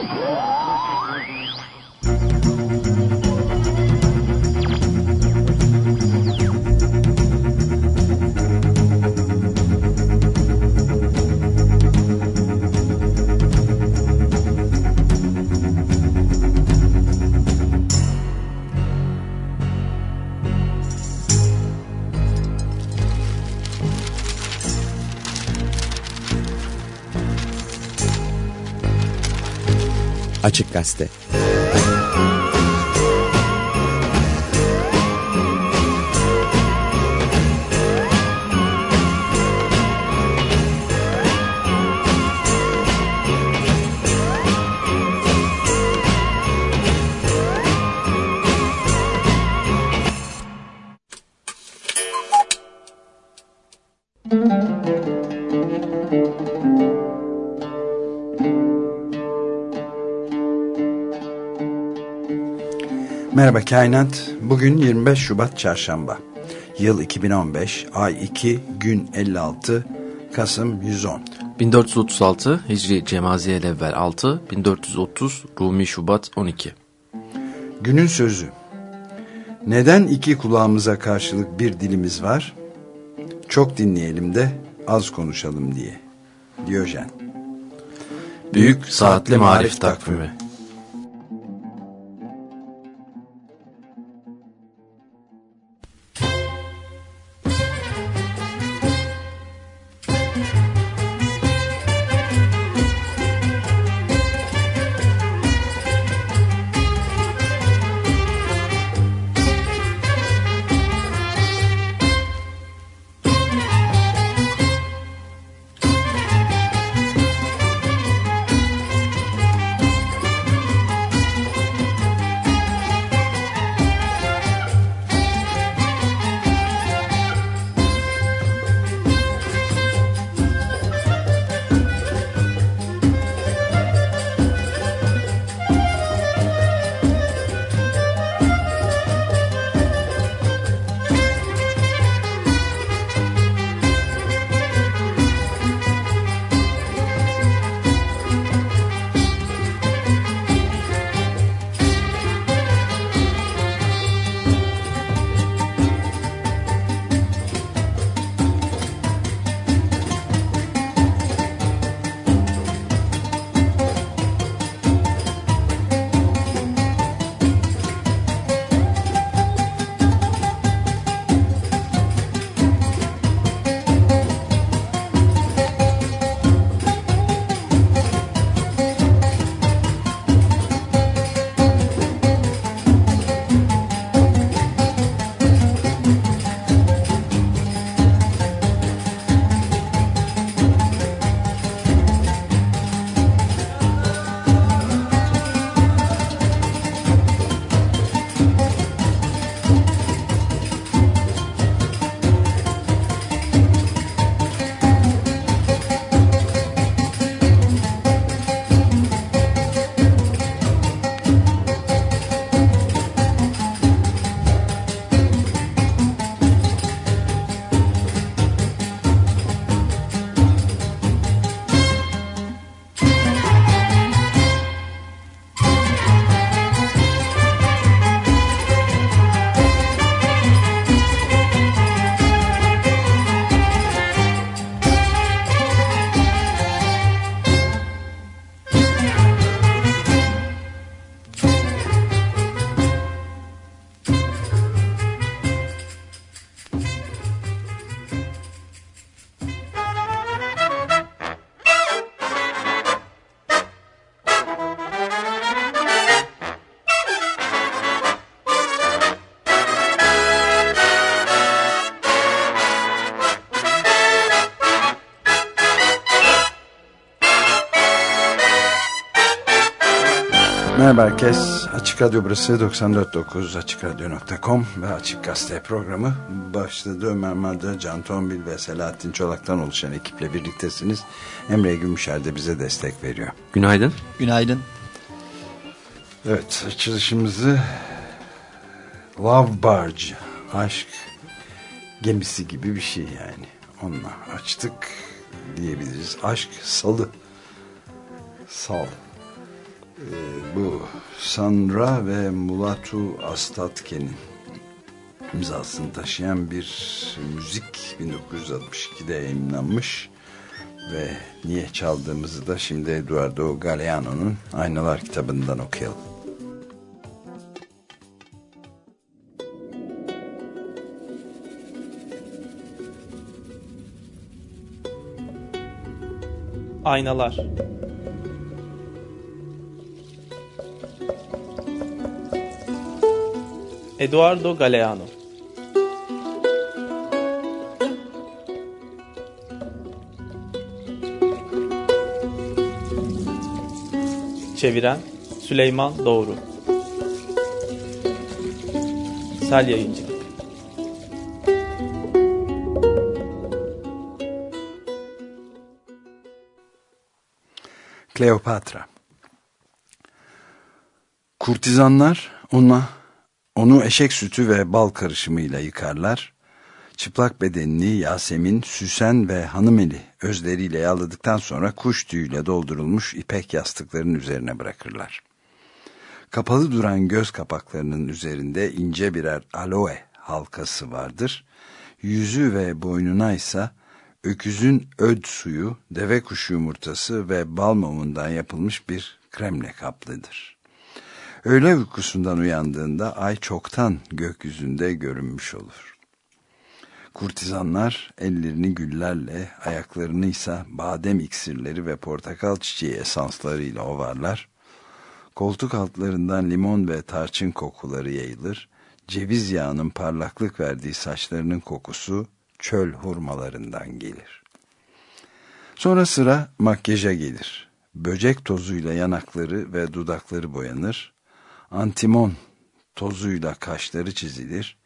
Oh! Açık Gazete Merhaba Kainat. Bugün 25 Şubat Çarşamba. Yıl 2015, ay 2, gün 56, Kasım 110. 1436 Hicri Cemaziye evvel 6, 1430 Rumi Şubat 12. Günün sözü. Neden iki kulağımıza karşılık bir dilimiz var? Çok dinleyelim de az konuşalım diye. Diyojen. Büyük Saatli Marif Takvimi Merhaba herkes. Açık Radyo burası 94.9 AçıkRadyo.com ve Açık Gazete programı başladı. Ömer Madra, Can Tombil ve Selahattin Çolak'tan oluşan ekiple birliktesiniz. Emre Gümüşer de bize destek veriyor. Günaydın. Günaydın. Evet, açılışımızı Love Barge, aşk gemisi gibi bir şey yani. Onunla açtık diyebiliriz. Aşk salı. Sal. Bu Sandra ve Mulatu Astatke'nin imzasını taşıyan bir müzik 1962'de yayınlanmış ve niye çaldığımızı da şimdi Eduardo Galeano'nun Aynalar kitabından okuyalım. Aynalar Eduardo Galeano. Çeviren Süleyman Doğru. Sel Yayıncı Kleopatra. Kurtizanlar ona onu eşek sütü ve bal karışımıyla yıkarlar. Çıplak bedenini Yasemin, Süsen ve Hanımeli özleriyle yağladıktan sonra kuş tüyüyle doldurulmuş ipek yastıkların üzerine bırakırlar. Kapalı duran göz kapaklarının üzerinde ince birer aloe halkası vardır. Yüzü ve boynuna ise öküzün öd suyu, deve kuşu yumurtası ve bal mumundan yapılmış bir kremle kaplıdır. Öğle uykusundan uyandığında ay çoktan gökyüzünde görünmüş olur. Kurtizanlar ellerini güllerle, ayaklarını ise badem iksirleri ve portakal çiçeği esanslarıyla ovarlar. Koltuk altlarından limon ve tarçın kokuları yayılır. Ceviz yağının parlaklık verdiği saçlarının kokusu çöl hurmalarından gelir. Sonra sıra makyaja gelir. Böcek tozuyla yanakları ve dudakları boyanır. Antimon tozuyla kaşları çizilir.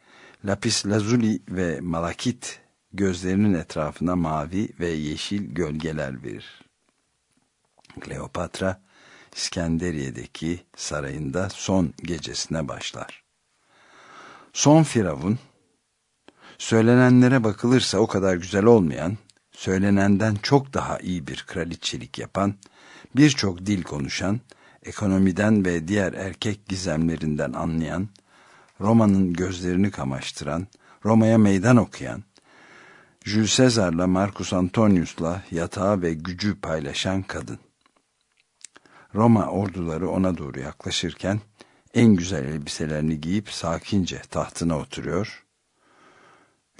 Lapis lazuli ve malakit gözlerinin etrafına mavi ve yeşil gölgeler verir. Kleopatra İskenderiye'deki sarayında son gecesine başlar. Son firavun söylenenlere bakılırsa o kadar güzel olmayan, söylenenden çok daha iyi bir kraliçelik yapan, birçok dil konuşan, ekonomiden ve diğer erkek gizemlerinden anlayan, Roma'nın gözlerini kamaştıran, Roma'ya meydan okuyan, Jules Caesar'la Marcus Antonius'la yatağı ve gücü paylaşan kadın. Roma orduları ona doğru yaklaşırken en güzel elbiselerini giyip sakince tahtına oturuyor.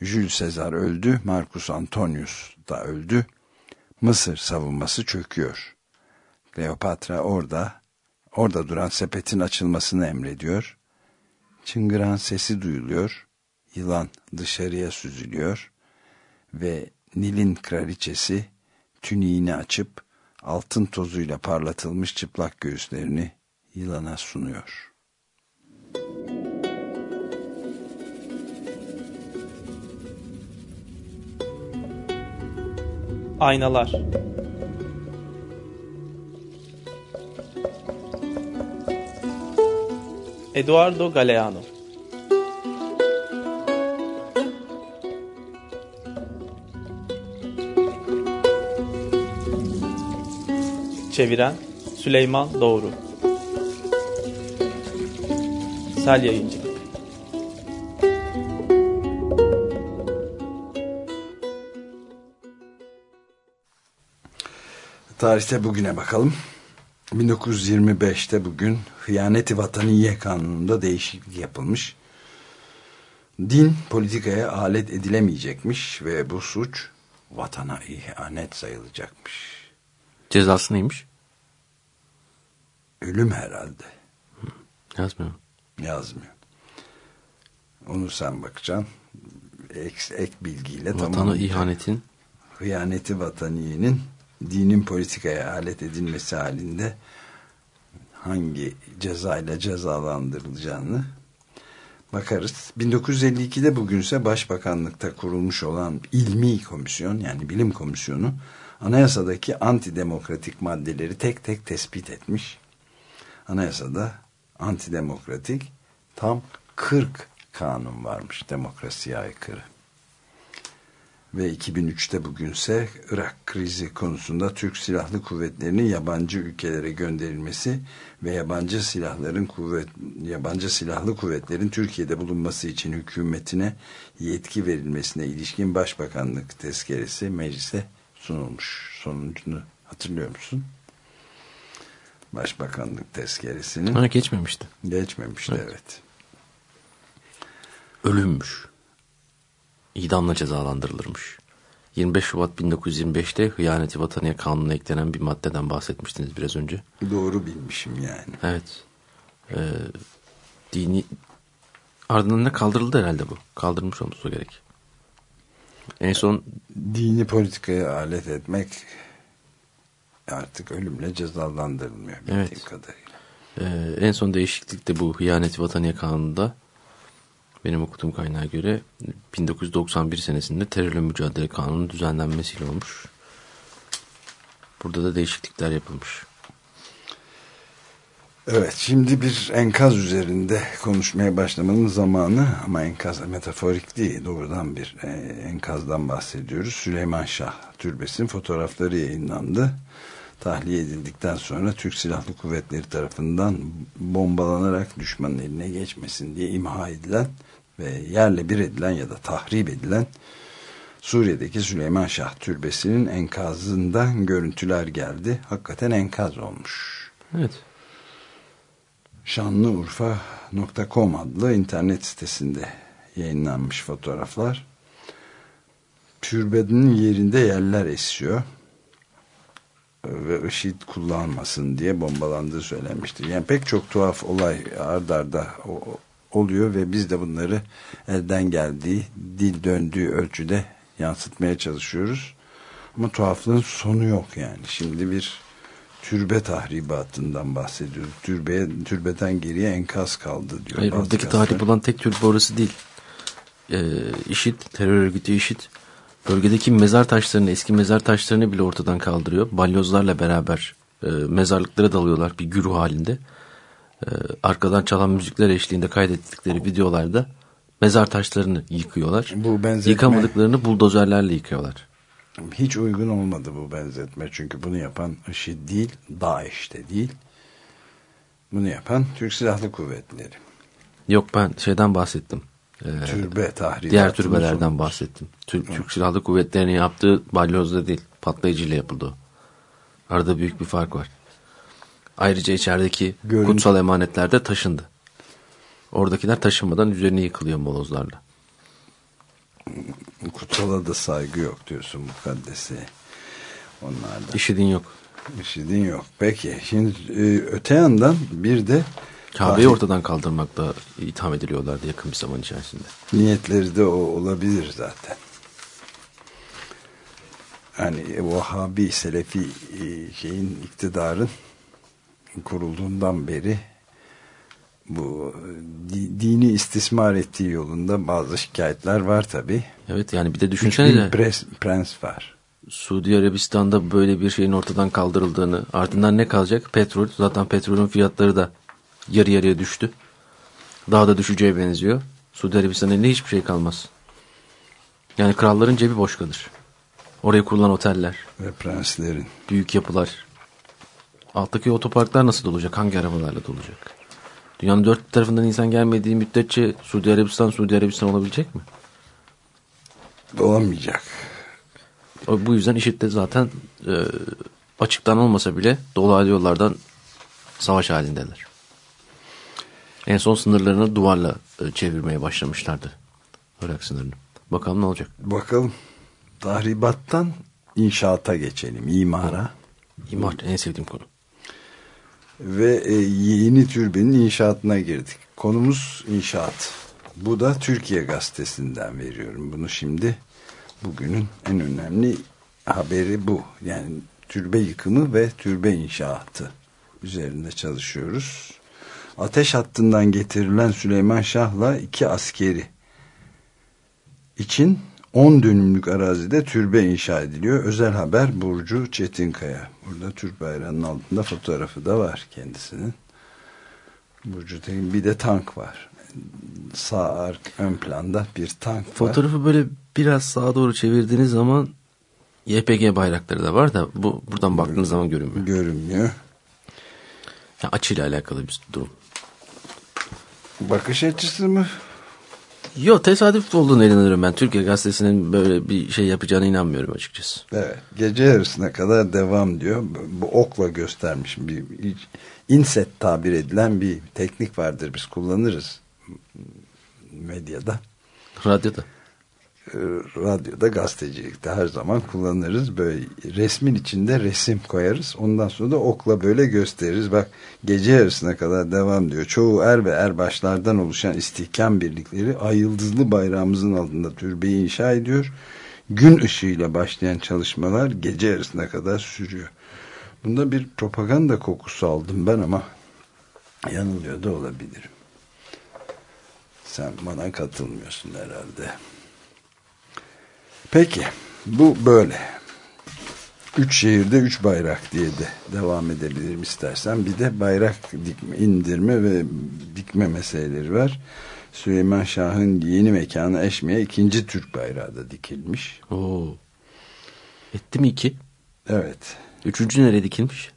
Jules Caesar öldü, Marcus Antonius da öldü. Mısır savunması çöküyor. Kleopatra orada Orada duran sepetin açılmasını emrediyor. Çıngıran sesi duyuluyor. Yılan dışarıya süzülüyor. Ve Nil'in kraliçesi tüniğini açıp altın tozuyla parlatılmış çıplak göğüslerini yılana sunuyor. Aynalar Eduardo Galeano. Çeviren Süleyman Doğru. Sel Yayıncı. Tarihte bugüne bakalım. 1925'te bugün Hıyaneti Vataniye Kanunu'nda değişiklik yapılmış. Din politikaya alet edilemeyecekmiş ve bu suç vatana ihanet sayılacakmış. Cezası neymiş? Ölüm herhalde. Yazmıyor. Yazmıyor. Onu sen bakacaksın. Ek, ek bilgiyle Vatana tamam. ihanetin Hıyaneti vataniyenin dinin politikaya alet edilmesi halinde hangi cezayla cezalandırılacağını bakarız. 1952'de bugünse Başbakanlıkta kurulmuş olan ilmi komisyon yani bilim komisyonu anayasadaki antidemokratik maddeleri tek tek tespit etmiş. Anayasada antidemokratik tam 40 kanun varmış demokrasiye aykırı. Ve 2003'te bugünse Irak krizi konusunda Türk Silahlı Kuvvetleri'nin yabancı ülkelere gönderilmesi ve yabancı silahların kuvvet yabancı silahlı kuvvetlerin Türkiye'de bulunması için hükümetine yetki verilmesine ilişkin Başbakanlık tezkeresi meclise sunulmuş. Sonucunu hatırlıyor musun? Başbakanlık tezkeresinin. Ha, geçmemişti. Geçmemişti evet. evet. Ölümmüş. İdamla cezalandırılırmış. 25 Şubat 1925'te hıyaneti vataniye kanununa eklenen bir maddeden bahsetmiştiniz biraz önce. Doğru bilmişim yani. Evet. Ee, dini ardından ne kaldırıldı herhalde bu. Kaldırmış olması gerek. En son dini politikaya alet etmek artık ölümle cezalandırılmıyor evet. kadarıyla. Ee, en son değişiklik de bu hıyaneti vataniye kanununda benim okuduğum kaynağa göre 1991 senesinde terörle mücadele kanunu düzenlenmesiyle olmuş. Burada da değişiklikler yapılmış. Evet şimdi bir enkaz üzerinde konuşmaya başlamanın zamanı ama enkaz metaforik değil doğrudan bir e, enkazdan bahsediyoruz. Süleyman Şah Türbesi'nin fotoğrafları yayınlandı. Tahliye edildikten sonra Türk Silahlı Kuvvetleri tarafından bombalanarak düşmanın eline geçmesin diye imha edilen ve yerle bir edilen ya da tahrip edilen Suriye'deki Süleyman Şah Türbesi'nin enkazından görüntüler geldi. Hakikaten enkaz olmuş. Evet. Şanlıurfa.com adlı internet sitesinde yayınlanmış fotoğraflar. Türbenin yerinde yerler esiyor ve IŞİD kullanmasın diye bombalandığı söylenmiştir. Yani pek çok tuhaf olay ardarda oluyor ve biz de bunları elden geldiği, dil döndüğü ölçüde yansıtmaya çalışıyoruz. Ama tuhaflığın sonu yok yani. Şimdi bir türbe tahribatından bahsediyoruz. Türbeye, türbeden geriye enkaz kaldı diyor. Hayır oradaki tahrip olan tek türbe orası değil. Ee, IŞİD, terör örgütü IŞİD bölgedeki mezar taşlarını, eski mezar taşlarını bile ortadan kaldırıyor. Balyozlarla beraber e, mezarlıklara dalıyorlar bir güruh halinde. E, arkadan çalan müzikler eşliğinde kaydettikleri videolarda mezar taşlarını yıkıyorlar. Bu benzetme... Yıkamadıklarını buldozerlerle yıkıyorlar. Hiç uygun olmadı bu benzetme. Çünkü bunu yapan IŞİD değil, DAEŞ de değil. Bunu yapan Türk Silahlı Kuvvetleri. Yok ben şeyden bahsettim. Ee, Türbe tahribatı. Diğer türbelerden sonuç. bahsettim. Türk, Türk Silahlı Kuvvetleri'nin yaptığı balyozda değil, patlayıcıyla yapıldı o. Arada büyük bir fark var. Ayrıca içerideki Görün... kutsal emanetler de taşındı. Oradakiler taşınmadan üzerine yıkılıyor molozlarla. Kutsala da saygı yok diyorsun mukaddese. Onlarda. İşidin yok. İşidin yok. Peki şimdi e, öte yandan bir de Kabe'yi ortadan kaldırmakla itham ediliyorlardı yakın bir zaman içerisinde. Niyetleri de o olabilir zaten. Yani Vahabi, Selefi e, şeyin iktidarın kurulduğundan beri bu dini istismar ettiği yolunda bazı şikayetler var tabi. Evet yani bir de düşünsene de. Prens, prens var. Suudi Arabistan'da böyle bir şeyin ortadan kaldırıldığını ardından ne kalacak? Petrol. Zaten petrolün fiyatları da yarı yarıya düştü. Daha da düşeceğe benziyor. Suudi Arabistan'ın elinde hiçbir şey kalmaz. Yani kralların cebi boş kalır. Oraya kurulan oteller. Ve prenslerin. Büyük yapılar. Alttaki otoparklar nasıl dolacak? Hangi arabalarla dolacak? Dünyanın dört tarafından insan gelmediği müddetçe Suudi Arabistan Suudi Arabistan olabilecek mi? Olamayacak. O, bu yüzden IŞİD de zaten e, açıktan olmasa bile dolaylı yollardan savaş halindeler. En son sınırlarını duvarla e, çevirmeye başlamışlardı. Irak sınırını. Bakalım ne olacak? Bakalım. Tahribattan inşaata geçelim. İmara. İmar en sevdiğim konu. Ve e, yeni türbenin inşaatına girdik. Konumuz inşaat. Bu da Türkiye Gazetesi'nden veriyorum. Bunu şimdi bugünün en önemli haberi bu. Yani türbe yıkımı ve türbe inşaatı üzerinde çalışıyoruz ateş hattından getirilen Süleyman Şah'la iki askeri için 10 dönümlük arazide türbe inşa ediliyor. Özel haber Burcu Çetinkaya. Burada Türk bayrağının altında fotoğrafı da var kendisinin. Burcu Tekin bir de tank var. sağ ark ön planda bir tank var. Fotoğrafı böyle biraz sağa doğru çevirdiğiniz zaman YPG bayrakları da var da bu buradan baktığınız zaman görünmüyor. Görünmüyor. Yani açıyla alakalı bir durum. Bakış açısı mı? Yo tesadüf olduğunu inanıyorum ben. Türkiye Gazetesi'nin böyle bir şey yapacağına inanmıyorum açıkçası. Evet. Gece yarısına kadar devam diyor. Bu okla göstermiş. Bir, bir inset tabir edilen bir teknik vardır. Biz kullanırız medyada. Radyoda. E, radyoda gazetecilikte her zaman kullanırız. Böyle resmin içinde resim koyarız. Ondan sonra da okla böyle gösteririz. Bak gece yarısına kadar devam diyor. Çoğu er ve erbaşlardan oluşan istihkam birlikleri ay yıldızlı bayrağımızın altında türbeyi inşa ediyor. Gün ışığıyla başlayan çalışmalar gece yarısına kadar sürüyor. Bunda bir propaganda kokusu aldım ben ama yanılıyor da olabilirim. Sen bana katılmıyorsun herhalde. Peki bu böyle. Üç şehirde üç bayrak diye de devam edebilirim istersen. Bir de bayrak dikme, indirme ve dikme meseleleri var. Süleyman Şah'ın yeni mekanı Eşme'ye ikinci Türk bayrağı da dikilmiş. Oo. Etti mi iki? Evet. Üçüncü nereye dikilmiş?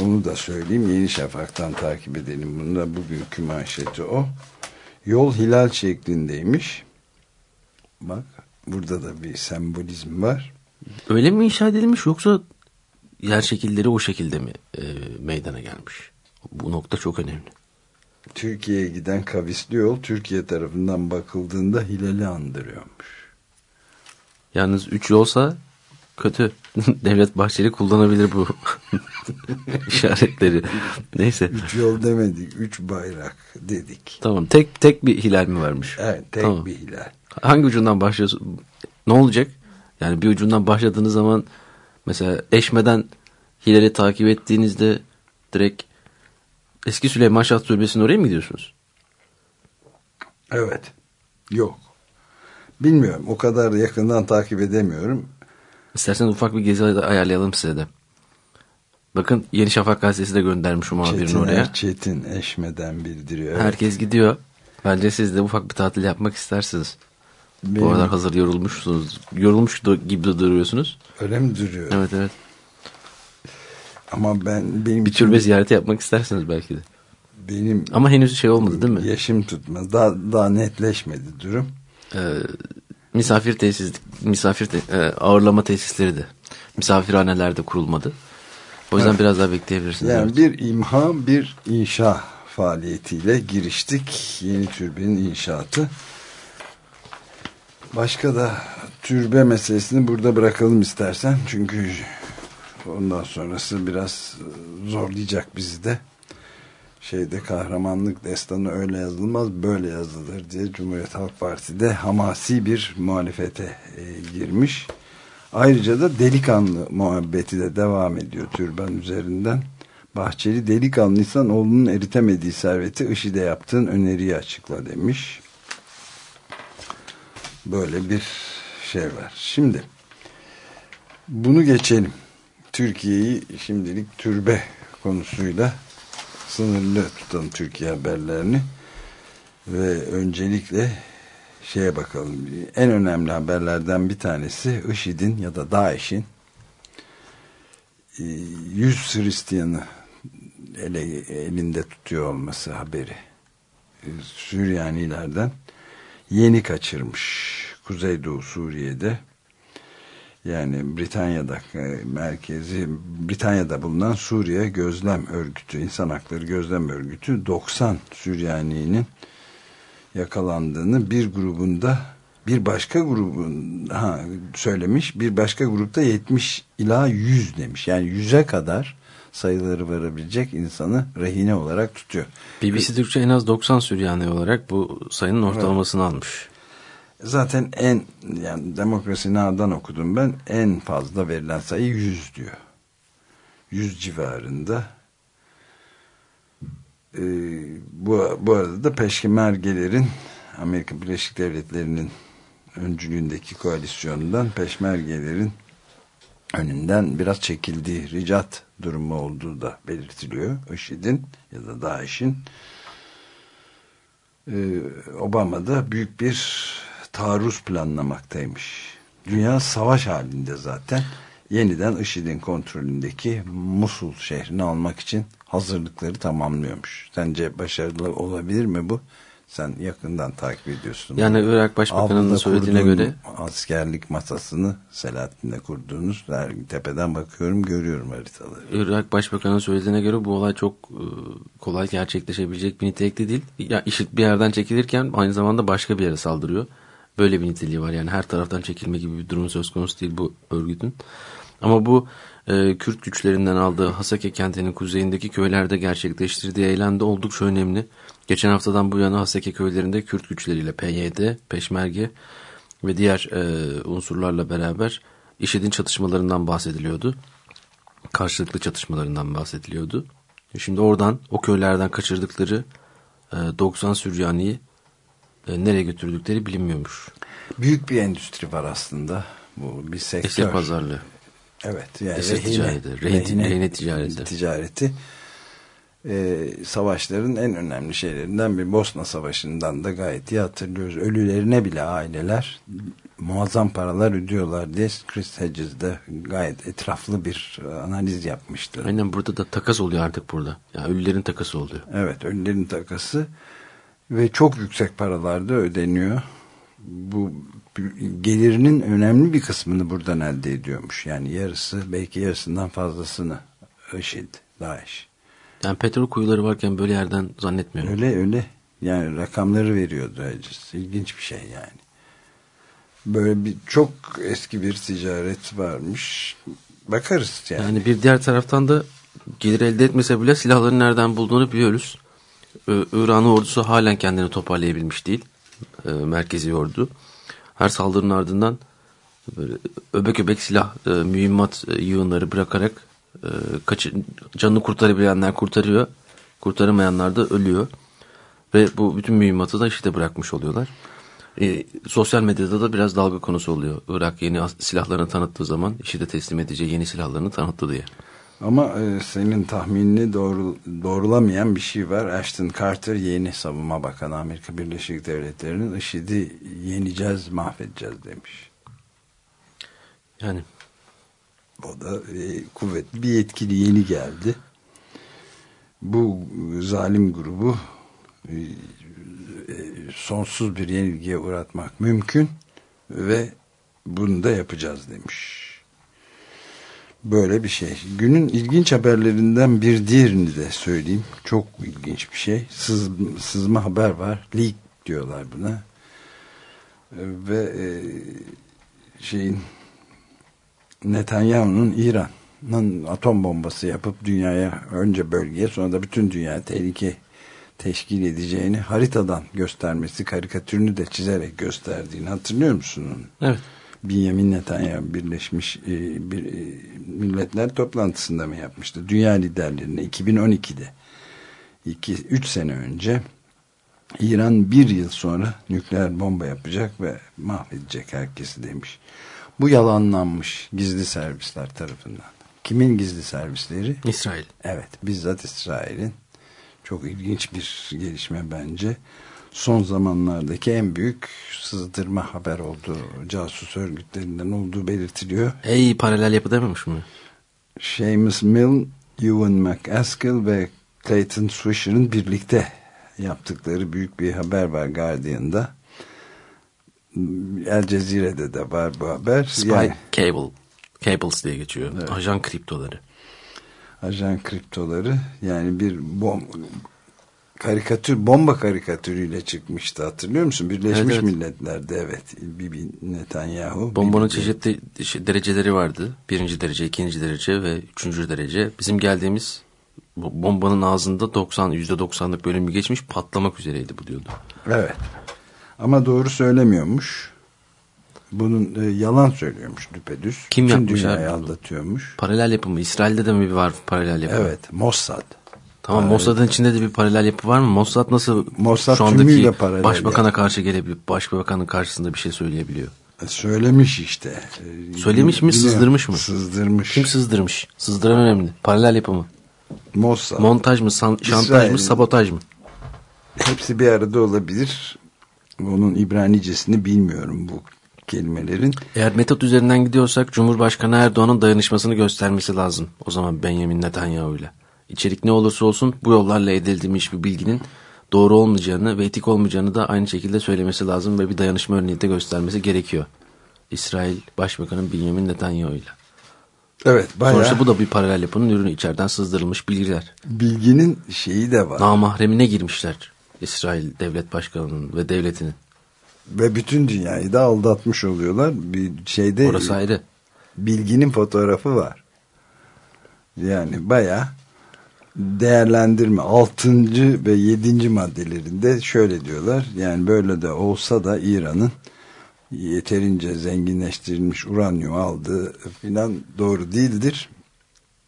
Onu da söyleyeyim. Yeni Şafak'tan takip edelim. Bunu da bugünkü manşeti o. Yol hilal şeklindeymiş. Bak burada da bir sembolizm var. Öyle mi inşa edilmiş yoksa yer şekilleri o şekilde mi e, meydana gelmiş? Bu nokta çok önemli. Türkiye'ye giden kavisli yol Türkiye tarafından bakıldığında hilali andırıyormuş. Yalnız üç yolsa kötü. Devlet Bahçeli kullanabilir bu işaretleri. Neyse. Üç yol demedik, üç bayrak dedik. Tamam. Tek tek bir hilal mi varmış? Evet, tek Tamam. bir hilal. Hangi ucundan başlıyorsun? Ne olacak? Yani bir ucundan başladığınız zaman mesela eşmeden hilali takip ettiğinizde direkt eski Süleyman Şah Türbesi'nin oraya mı gidiyorsunuz? Evet. Yok. Bilmiyorum. O kadar yakından takip edemiyorum. İsterseniz ufak bir gezi ayarlayalım size de. Bakın Yeni Şafak gazetesi de göndermiş o muhabirini Çetin oraya. Erçetin eşmeden bildiriyor. Evet. Herkes gidiyor. Bence siz de ufak bir tatil yapmak istersiniz. Bu Benim- aralar hazır yorulmuşsunuz. Yorulmuş gibi duruyorsunuz. Öyle mi duruyor? Evet evet. Ama ben benim Bir için- türbe ziyareti yapmak isterseniz belki de. benim Ama henüz şey olmadı değil mi? yaşım tutmaz. Daha, daha netleşmedi durum. Ee, misafir tesis, misafir te- e, ağırlama tesisleri de misafirhanelerde kurulmadı. O yüzden Evet. biraz daha bekleyebilirsiniz. Yani evet. bir imha, bir inşa faaliyetiyle giriştik. Yeni türbenin inşaatı. Başka da türbe meselesini burada bırakalım istersen. Çünkü ondan sonrası biraz zorlayacak bizi de. Şeyde kahramanlık destanı öyle yazılmaz böyle yazılır diye Cumhuriyet Halk Parti'de hamasi bir muhalefete e, girmiş. Ayrıca da delikanlı muhabbeti de devam ediyor türban üzerinden. Bahçeli delikanlıysan oğlunun eritemediği serveti IŞİD'e yaptığın öneriyi açıkla demiş. Böyle bir şey var. Şimdi bunu geçelim. Türkiye'yi şimdilik türbe konusuyla sınırlı tutalım Türkiye haberlerini. Ve öncelikle şeye bakalım. En önemli haberlerden bir tanesi IŞİD'in ya da DAEŞ'in 100 Hristiyanı ele, elinde tutuyor olması haberi. E, Süryanilerden yeni kaçırmış. Kuzeydoğu Suriye'de. Yani Britanya'da e, merkezi Britanya'da bulunan Suriye Gözlem Örgütü İnsan Hakları Gözlem Örgütü 90 Süryani'nin yakalandığını bir grubunda bir başka grubun ha, söylemiş bir başka grupta 70 ila 100 demiş. Yani 100'e kadar sayıları varabilecek insanı rehine olarak tutuyor. BBC Türkçe en az 90 Süryani olarak bu sayının ortalamasını almış. Zaten en yani demokrasi nağdan okudum ben en fazla verilen sayı 100 diyor. 100 civarında. Ee, bu, bu arada da peşmergelerin Amerika Birleşik Devletleri'nin öncülüğündeki koalisyonundan peşmergelerin önünden biraz çekildiği ricat durumu olduğu da belirtiliyor. IŞİD'in ya da DAEŞ'in Ee, Obama da büyük bir taarruz planlamaktaymış. Dünya savaş halinde zaten. Yeniden IŞİD'in kontrolündeki Musul şehrini almak için hazırlıkları tamamlıyormuş. Sence başarılı olabilir mi bu? Sen yakından takip ediyorsun. Yani Irak Başbakanı'nın söylediğine göre askerlik masasını Selahattin'le kurduğunuz tepeden bakıyorum görüyorum haritaları. Irak Başbakanı'nın söylediğine göre bu olay çok e, kolay gerçekleşebilecek bir nitelikte değil. Ya IŞİD bir yerden çekilirken aynı zamanda başka bir yere saldırıyor. Böyle bir niteliği var. Yani her taraftan çekilme gibi bir durum söz konusu değil bu örgütün. Ama bu e, Kürt güçlerinden aldığı Hasake kentinin kuzeyindeki köylerde gerçekleştirdiği eylem de oldukça önemli. Geçen haftadan bu yana Hasake köylerinde Kürt güçleriyle PYD, Peşmerge ve diğer e, unsurlarla beraber IŞİD'in çatışmalarından bahsediliyordu. Karşılıklı çatışmalarından bahsediliyordu. Şimdi oradan o köylerden kaçırdıkları e, 90 Süryani'yi e, nereye götürdükleri bilinmiyormuş. Büyük bir endüstri var aslında. Bu bir sektör. Esir pazarlığı. Evet. Yani Esir ticareti, rehin- rehine ticareti. ticareti. Ee, savaşların en önemli şeylerinden bir Bosna Savaşı'ndan da gayet iyi hatırlıyoruz. Ölülerine bile aileler muazzam paralar ödüyorlar diye Chris Hedges de gayet etraflı bir analiz yapmıştı. Aynen burada da takas oluyor artık burada. Yani ölülerin takası oluyor. Evet ölülerin takası ve çok yüksek paralar da ödeniyor. Bu gelirinin önemli bir kısmını buradan elde ediyormuş. Yani yarısı belki yarısından fazlasını IŞİD, DAEŞ. Yani petrol kuyuları varken böyle yerden zannetmiyorum. Öyle öyle. Yani rakamları veriyordu Hedges. İlginç bir şey yani. Böyle bir çok eski bir ticaret varmış. Bakarız yani. Yani bir diğer taraftan da gelir elde etmese bile silahların nereden bulduğunu biliyoruz. Ee, İran ordusu halen kendini toparlayabilmiş değil. Ee, merkezi ordu. Her saldırının ardından böyle öbek öbek silah, e, mühimmat e, yığınları bırakarak e, kaçı, canını kurtarabilenler kurtarıyor. Kurtaramayanlar da ölüyor. Ve bu bütün mühimmatı da işte bırakmış oluyorlar. E, sosyal medyada da biraz dalga konusu oluyor. Irak yeni silahlarını tanıttığı zaman işi de teslim edeceği yeni silahlarını tanıttı diye. Ama e, senin tahminini doğru, doğrulamayan bir şey var. Ashton Carter yeni savunma bakanı Amerika Birleşik Devletleri'nin IŞİD'i yeneceğiz, mahvedeceğiz demiş. Yani o da e, kuvvetli bir yetkili yeni geldi. Bu zalim grubu e, sonsuz bir yenilgiye uğratmak mümkün ve bunu da yapacağız demiş. Böyle bir şey. Günün ilginç haberlerinden bir diğerini de söyleyeyim. Çok ilginç bir şey. Sız, sızma haber var. Leak diyorlar buna. Ve e, şeyin Netanyahu'nun İran'ın atom bombası yapıp dünyaya önce bölgeye sonra da bütün dünyaya tehlike teşkil edeceğini haritadan göstermesi karikatürünü de çizerek gösterdiğini hatırlıyor musun? Evet. Benjamin Netanyahu Birleşmiş e, bir, e, Milletler toplantısında mı yapmıştı? Dünya liderlerine 2012'de 2-3 sene önce İran bir yıl sonra nükleer bomba yapacak ve mahvedecek herkesi demiş. Bu yalanlanmış gizli servisler tarafından. Kimin gizli servisleri? İsrail. Evet bizzat İsrail'in. Çok ilginç bir gelişme bence. Son zamanlardaki en büyük sızdırma haber olduğu casus örgütlerinden olduğu belirtiliyor. Ey paralel yapı dememiş mi? Seamus Mill, Ewan McAskill ve Clayton Swisher'ın birlikte yaptıkları büyük bir haber var Guardian'da. El Cezire'de de var bu haber. Spy yani, Cable. Cables diye geçiyor. Evet. Ajan kriptoları. Ajan kriptoları yani bir bom karikatür bomba karikatürüyle çıkmıştı hatırlıyor musun? Birleşmiş Evet, evet. Milletler'de evet. Bibi Netanyahu. Bombanın Bibi- çeşitli şey, dereceleri vardı. Birinci derece, ikinci derece ve üçüncü derece. Bizim geldiğimiz bombanın ağzında 90 %90'lık bölümü geçmiş patlamak üzereydi bu diyordu. Evet. Ama doğru söylemiyormuş. Bunun e, yalan söylüyormuş düpedüz. Kim Bütün yapmış dünyayı abi? aldatıyormuş. Paralel yapı mı? İsrail'de de mi bir var paralel yapı? Evet. Mossad. Tamam Evet. Mossad'ın içinde de bir paralel yapı var mı? Mossad nasıl Mossad şu andaki paralel başbakana yapı. karşı gelebiliyor? Başbakanın karşısında bir şey söyleyebiliyor. E, Söylemiş işte. E, Söylemiş mi, sızdırmış mı? Sızdırmış. Kim sızdırmış? Sızdıran önemli. Paralel yapı mı? Mossad. Montaj mı? san- şantaj İsrail. mı? Sabotaj mı? hepsi bir arada olabilir. Onun İbranicesini bilmiyorum bu kelimelerin. Eğer metot üzerinden gidiyorsak Cumhurbaşkanı Erdoğan'ın dayanışmasını göstermesi lazım. O zaman Benjamin Netanyahu ile. İçerik ne olursa olsun bu yollarla edilmiş bir bilginin doğru olmayacağını ve etik olmayacağını da aynı şekilde söylemesi lazım ve bir dayanışma örneği de göstermesi gerekiyor. İsrail Başbakanı Benjamin Netanyahu ile. Evet bayağı Sonuçta bu da bir paralel yapının ürünü içeriden sızdırılmış bilgiler. bilginin şeyi de var. Namahremine girmişler İsrail Devlet Başkanı'nın ve devletinin. Ve bütün dünyayı da aldatmış oluyorlar. Bir şeyde Orası ayrı. bilginin fotoğrafı var. Yani bayağı değerlendirme 6. ve 7. maddelerinde şöyle diyorlar. Yani böyle de olsa da İran'ın yeterince zenginleştirilmiş uranyum aldığı filan doğru değildir.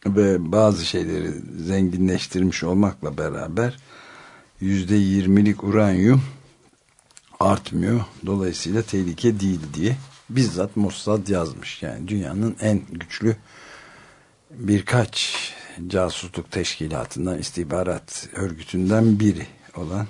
Ve bazı şeyleri zenginleştirmiş olmakla beraber %20'lik uranyum artmıyor. Dolayısıyla tehlike değil diye bizzat Mossad yazmış. Yani dünyanın en güçlü birkaç casusluk teşkilatından istihbarat örgütünden biri olan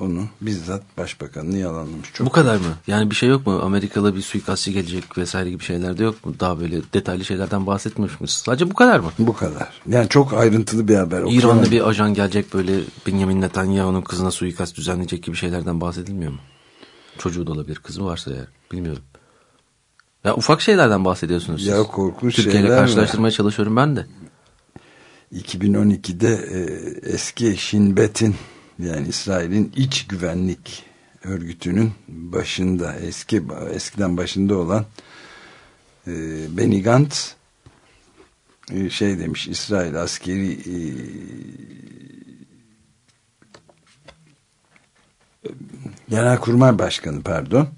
onu bizzat başbakanını yalanlamış. Çok Bu kadar mı? Yani bir şey yok mu? Amerikalı bir suikastçı gelecek vesaire gibi şeyler de yok mu? Daha böyle detaylı şeylerden bahsetmiyormuş muyuz? Sadece bu kadar mı? bu kadar. Yani çok ayrıntılı bir haber. İran'da Okuyamam. bir ajan gelecek böyle Benjamin Netanyahu'nun kızına suikast düzenleyecek gibi şeylerden bahsedilmiyor mu? Çocuğu da olabilir, kızı varsa eğer. Bilmiyorum. Ya ufak şeylerden bahsediyorsunuz siz. Ya korkunç Türkiye ile şeyler karşılaştırmaya çalışıyorum ben de. 2012'de e, eski Shin Bet'in yani İsrail'in iç güvenlik örgütünün başında eski eskiden başında olan e, Benny Gantz e, şey demiş İsrail askeri e, Genelkurmay Başkanı pardon.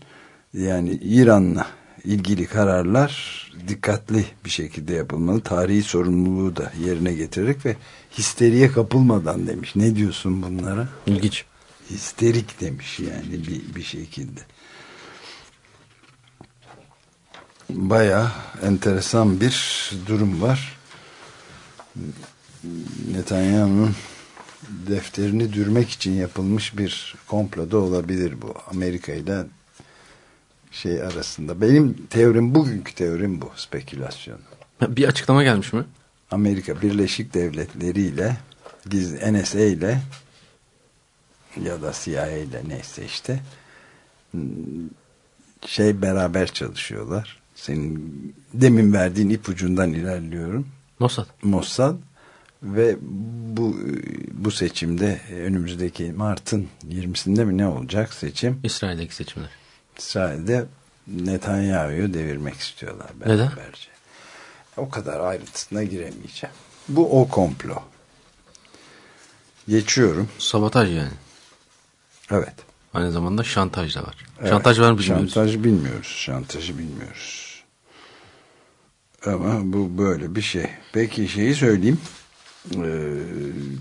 Yani İran'la ilgili kararlar dikkatli bir şekilde yapılmalı. Tarihi sorumluluğu da yerine getirerek ve histeriye kapılmadan demiş. Ne diyorsun bunlara? İlginç. Histerik demiş yani bir, bir şekilde. Baya enteresan bir durum var. Netanyahu'nun defterini dürmek için yapılmış bir komploda olabilir bu. Amerika ile şey arasında. Benim teorim bugünkü teorim bu spekülasyon. Bir açıklama gelmiş mi? Amerika Birleşik Devletleri ile gizli NSA ile ya da CIA ile neyse işte şey beraber çalışıyorlar. Senin demin verdiğin ipucundan ilerliyorum. Mossad. Mossad ve bu bu seçimde önümüzdeki Mart'ın 20'sinde mi ne olacak seçim? İsrail'deki seçimler. İsrail'de Netanyahu'yu devirmek istiyorlar Neden? beraberce. O kadar ayrıntısına giremeyeceğim. Bu o komplo. Geçiyorum. Sabotaj yani. Evet. Aynı zamanda şantaj da var. evet. Şantaj var mı bilmiyoruz. Şantaj bilmiyoruz. Şantajı bilmiyoruz. Ama bu böyle bir şey. Peki şeyi söyleyeyim. Ee,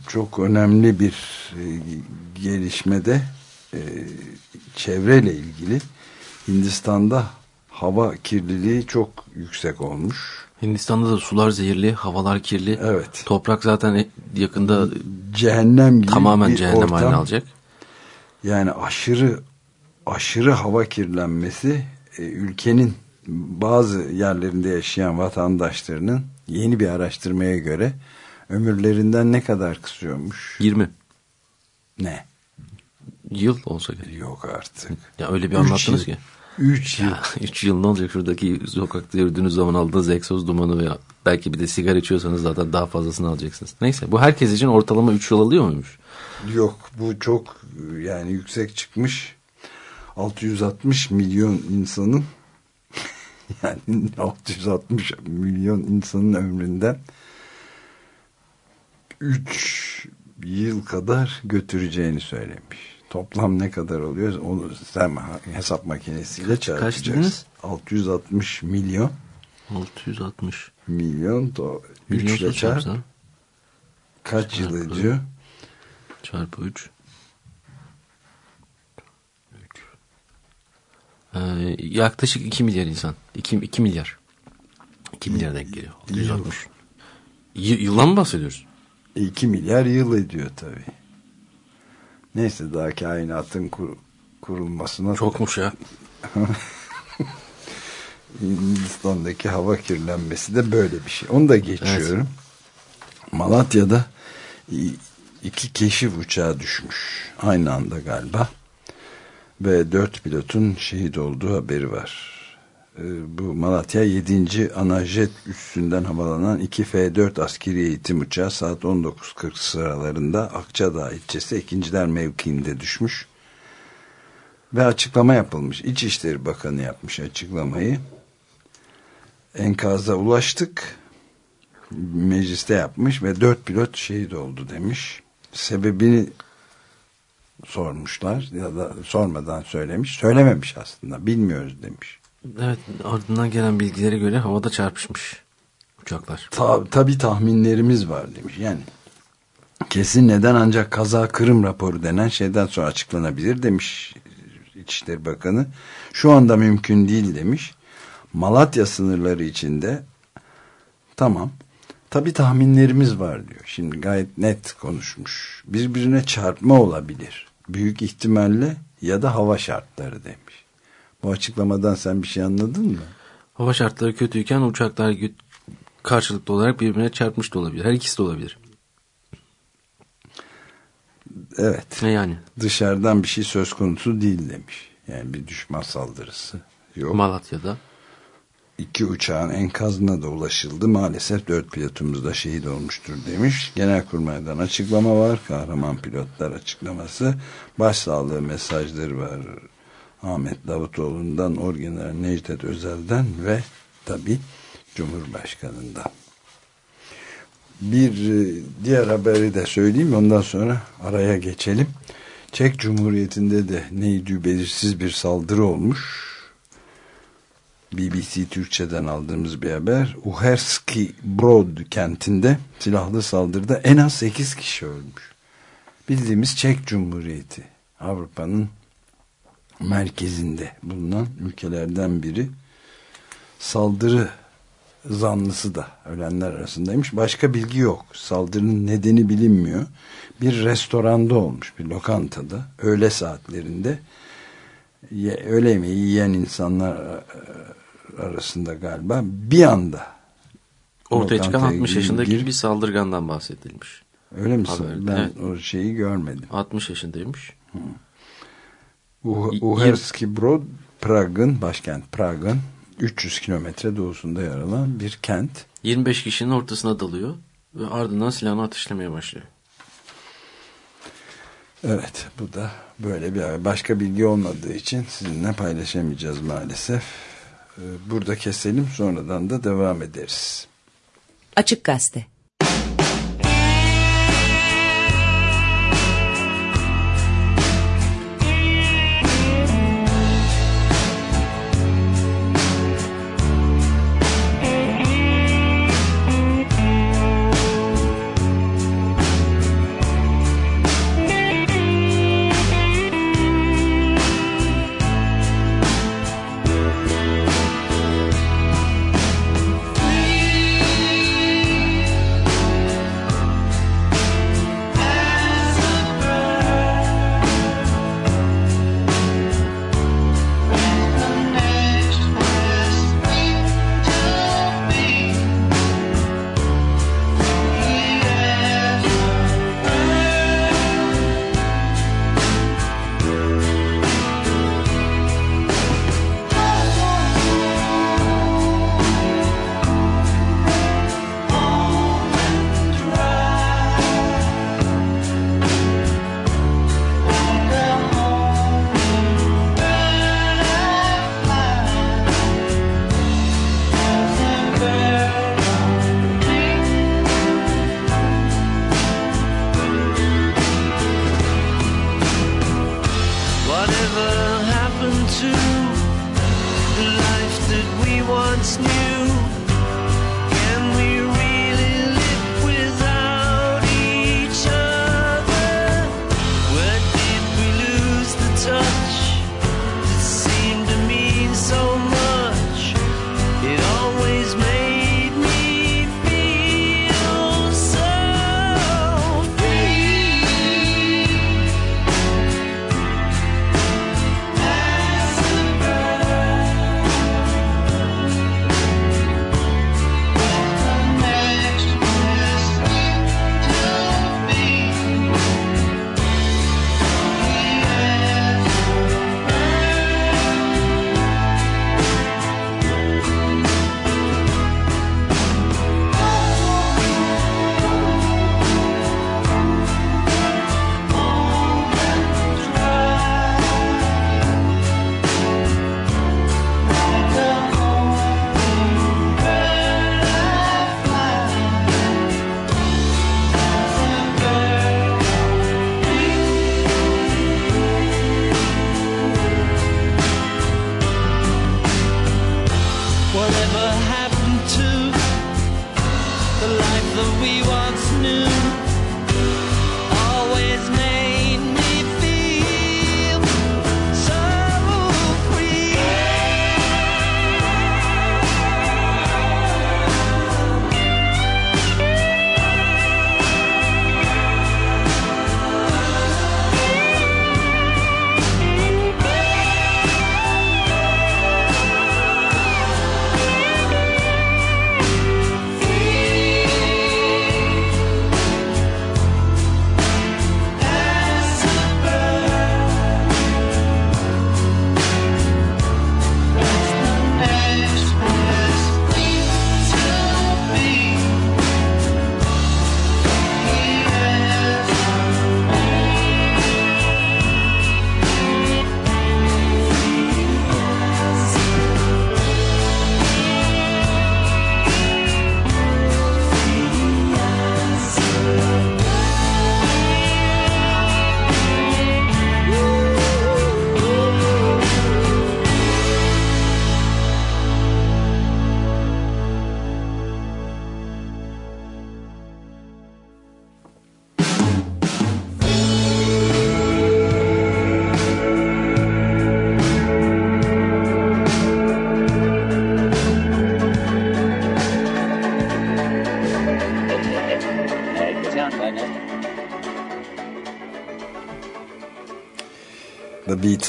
çok önemli bir e, gelişmede e, çevreyle ilgili Hindistan'da hava kirliliği çok yüksek olmuş. Hindistan'da da sular zehirli, havalar kirli. Evet. Toprak zaten yakında Cehennem gibi tamamen cehennem ortam. haline alacak. Yani aşırı aşırı hava kirlenmesi e, ülkenin bazı yerlerinde yaşayan vatandaşlarının yeni bir araştırmaya göre ömürlerinden ne kadar kısıyormuş? 20 Ne? yıl olsa gerek. Yok artık. Ya öyle bir anlattınız yıl. ki. 3 yıl. Ya 3 yıl ne olacak şuradaki sokakta yürüdüğünüz zaman aldığınız egzoz dumanı veya belki bir de sigara içiyorsanız zaten daha fazlasını alacaksınız. Neyse bu herkes için ortalama 3 yıl alıyor muymuş? Yok bu çok yani yüksek çıkmış. 660 milyon insanın yani 660 milyon insanın ömründen 3 yıl kadar götüreceğini söylemiş. Toplam ne kadar oluyor? Onu sen hesap makinesiyle çarpacaksın. dediniz? 660 milyon 660 milyon to, milyon 3 ile çarp çarpsan kaç yıl Çarpı. ediyor? çarpı 3 Ee, yaklaşık 2 milyar insan. 2, 2 milyar. 2 milyar denk geliyor. 660. Y- yıldan mı bahsediyoruz? 2 milyar yıl ediyor tabii. Neyse daha kainatın kur, kurulmasına Çokmuş ya. Hindistan'daki hava kirlenmesi de böyle bir şey. Onu da geçiyorum. Malatya'da i- iki keşif uçağı düşmüş. Aynı anda galiba. Ve dört pilotun şehit olduğu haberi var. Ee, Bu Malatya 7. Anajet üstünden havalanan 2 F-4 askeri eğitim uçağı saat 19.40 sıralarında Akçadağ ilçesi ikinciler mevkiinde düşmüş. Ve açıklama yapılmış. İçişleri Bakanı yapmış açıklamayı. Enkaza ulaştık. Mecliste yapmış ve dört pilot şehit oldu demiş. Sebebini sormuşlar ya da sormadan söylemiş. Söylememiş aslında. Bilmiyoruz demiş. Evet ardından gelen bilgilere göre havada çarpışmış uçaklar. Ta, tabii tahminlerimiz var demiş. Yani kesin neden ancak kaza kırım raporu denen şeyden sonra açıklanabilir demiş İçişleri Bakanı. Şu anda mümkün değil demiş. Malatya sınırları içinde tamam tabii tahminlerimiz var diyor. Şimdi gayet net konuşmuş. Birbirine çarpma olabilir. Büyük ihtimalle ya da hava şartları demiş. Bu açıklamadan sen bir şey anladın mı? Hava şartları kötüyken uçaklar karşılıklı olarak birbirine çarpmış da olabilir. Her ikisi de olabilir. Evet. Ne yani? dışarıdan bir şey söz konusu değil demiş. Yani bir düşman saldırısı yok. Malatya'da. İki uçağın enkazına da ulaşıldı. Maalesef dört pilotumuz da şehit olmuştur demiş. Genelkurmay'dan açıklama var. Kahraman pilotlar açıklaması. Başsağlığı mesajları var. Ahmet Davutoğlu'ndan, Orgeneral Necdet Özel'den ve tabi Cumhurbaşkanı'ndan. Bir e, diğer haberi de söyleyeyim ondan sonra araya geçelim. Çek Cumhuriyeti'nde de neydi belirsiz bir saldırı olmuş. BBC Türkçe'den aldığımız bir haber. Uherski Brod kentinde silahlı saldırıda en az 8 kişi ölmüş. Bildiğimiz Çek Cumhuriyeti. Avrupa'nın merkezinde bulunan ülkelerden biri. Saldırı zanlısı da ölenler arasındaymış. Başka bilgi yok. Saldırının nedeni bilinmiyor. Bir restoranda olmuş, bir lokantada. Öğle saatlerinde ye, öğle yemeği yiyen insanlar e, arasında galiba bir anda Ortaya çıkan lokantaya 60 gir- yaşındaki gir- bir saldırgandan bahsedilmiş. Öyle mi? Ben evet. o şeyi görmedim. 60 yaşındaymış. Y- Uherski Brod, Prag'ın, başkent Prag'ın 300 kilometre doğusunda yer alan bir kent. 25 kişinin ortasına dalıyor ve ardından silahını ateşlemeye başlıyor. Evet bu da böyle bir haber. Başka bilgi olmadığı için sizinle paylaşamayacağız maalesef. Ee, Burada keselim sonradan da devam ederiz. Açık Gazete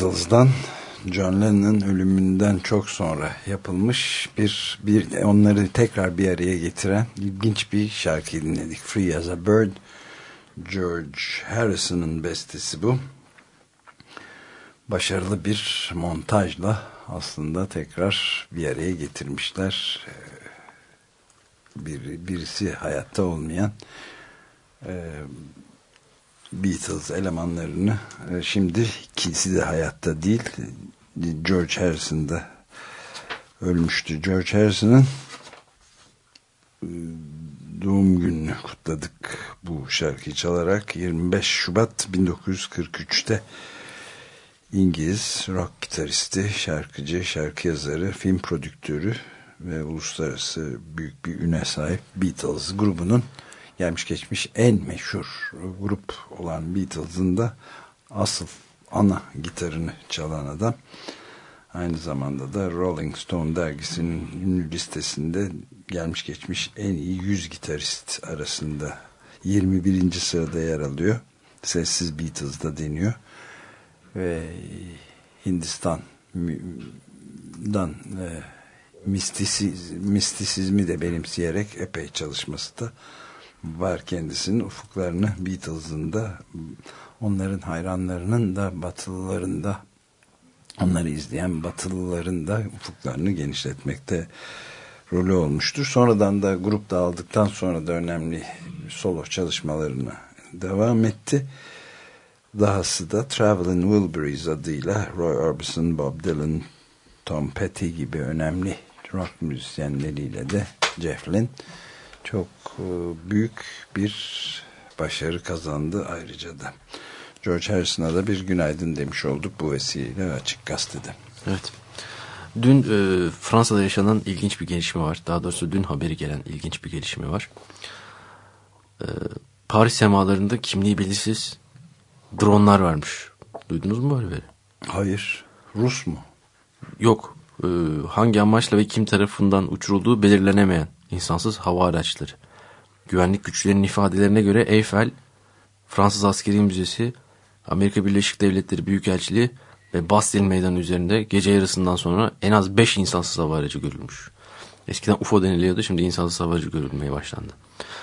Beatles'dan John Lennon'ın ölümünden çok sonra yapılmış bir, bir onları tekrar bir araya getiren ilginç bir şarkı dinledik. Free as a Bird George Harrison'ın bestesi bu. Başarılı bir montajla aslında tekrar bir araya getirmişler. Ee, Bir, birisi hayatta olmayan e, Beatles elemanlarını e, şimdi ikisi de hayatta değil George Harrison da ölmüştü. George Harrison'ın e, doğum gününü kutladık bu şarkıyı çalarak 25 Şubat 1943'te İngiliz rock gitaristi, şarkıcı, şarkı yazarı, film prodüktörü ve uluslararası büyük bir üne sahip Beatles grubunun gelmiş geçmiş en meşhur grup olan Beatles'ın da asıl ana gitarını çalan adam. Aynı zamanda da Rolling Stone dergisinin ünlü listesinde gelmiş geçmiş en iyi 100 gitarist arasında 21. sırada yer alıyor. Sessiz Beatles'da deniyor. Ve Hindistan'dan e, mistisiz, mistisizmi de benimseyerek epey çalışması da var kendisinin ufuklarını Beatles'ın da onların hayranlarının da batılıların da onları izleyen batılıların da ufuklarını genişletmekte rolü olmuştur. Sonradan da grup dağıldıktan sonra da önemli solo çalışmalarına devam etti. Dahası da Traveling Wilburys adıyla Roy Orbison, Bob Dylan, Tom Petty gibi önemli rock müzisyenleriyle de Jeff Lynne çok e, büyük bir başarı kazandı ayrıca da. George Harrison'a da bir günaydın demiş olduk bu vesileyle açık gazetede. Evet. Dün e, Fransa'da yaşanan ilginç bir gelişme var. Daha doğrusu dün haberi gelen ilginç bir gelişme var. E, Paris semalarında kimliği belirsiz dronlar varmış. Duydunuz mu böyle biri? Hayır. Rus mu? Yok. E, hangi amaçla ve kim tarafından uçurulduğu belirlenemeyen insansız hava araçları. Güvenlik güçlerinin ifadelerine göre Eiffel, Fransız Askeri Müzesi, Amerika Birleşik Devletleri Büyükelçiliği ve Bastille Meydanı üzerinde gece yarısından sonra en az 5 insansız hava aracı görülmüş. Eskiden UFO deniliyordu şimdi insansız hava aracı görülmeye başlandı.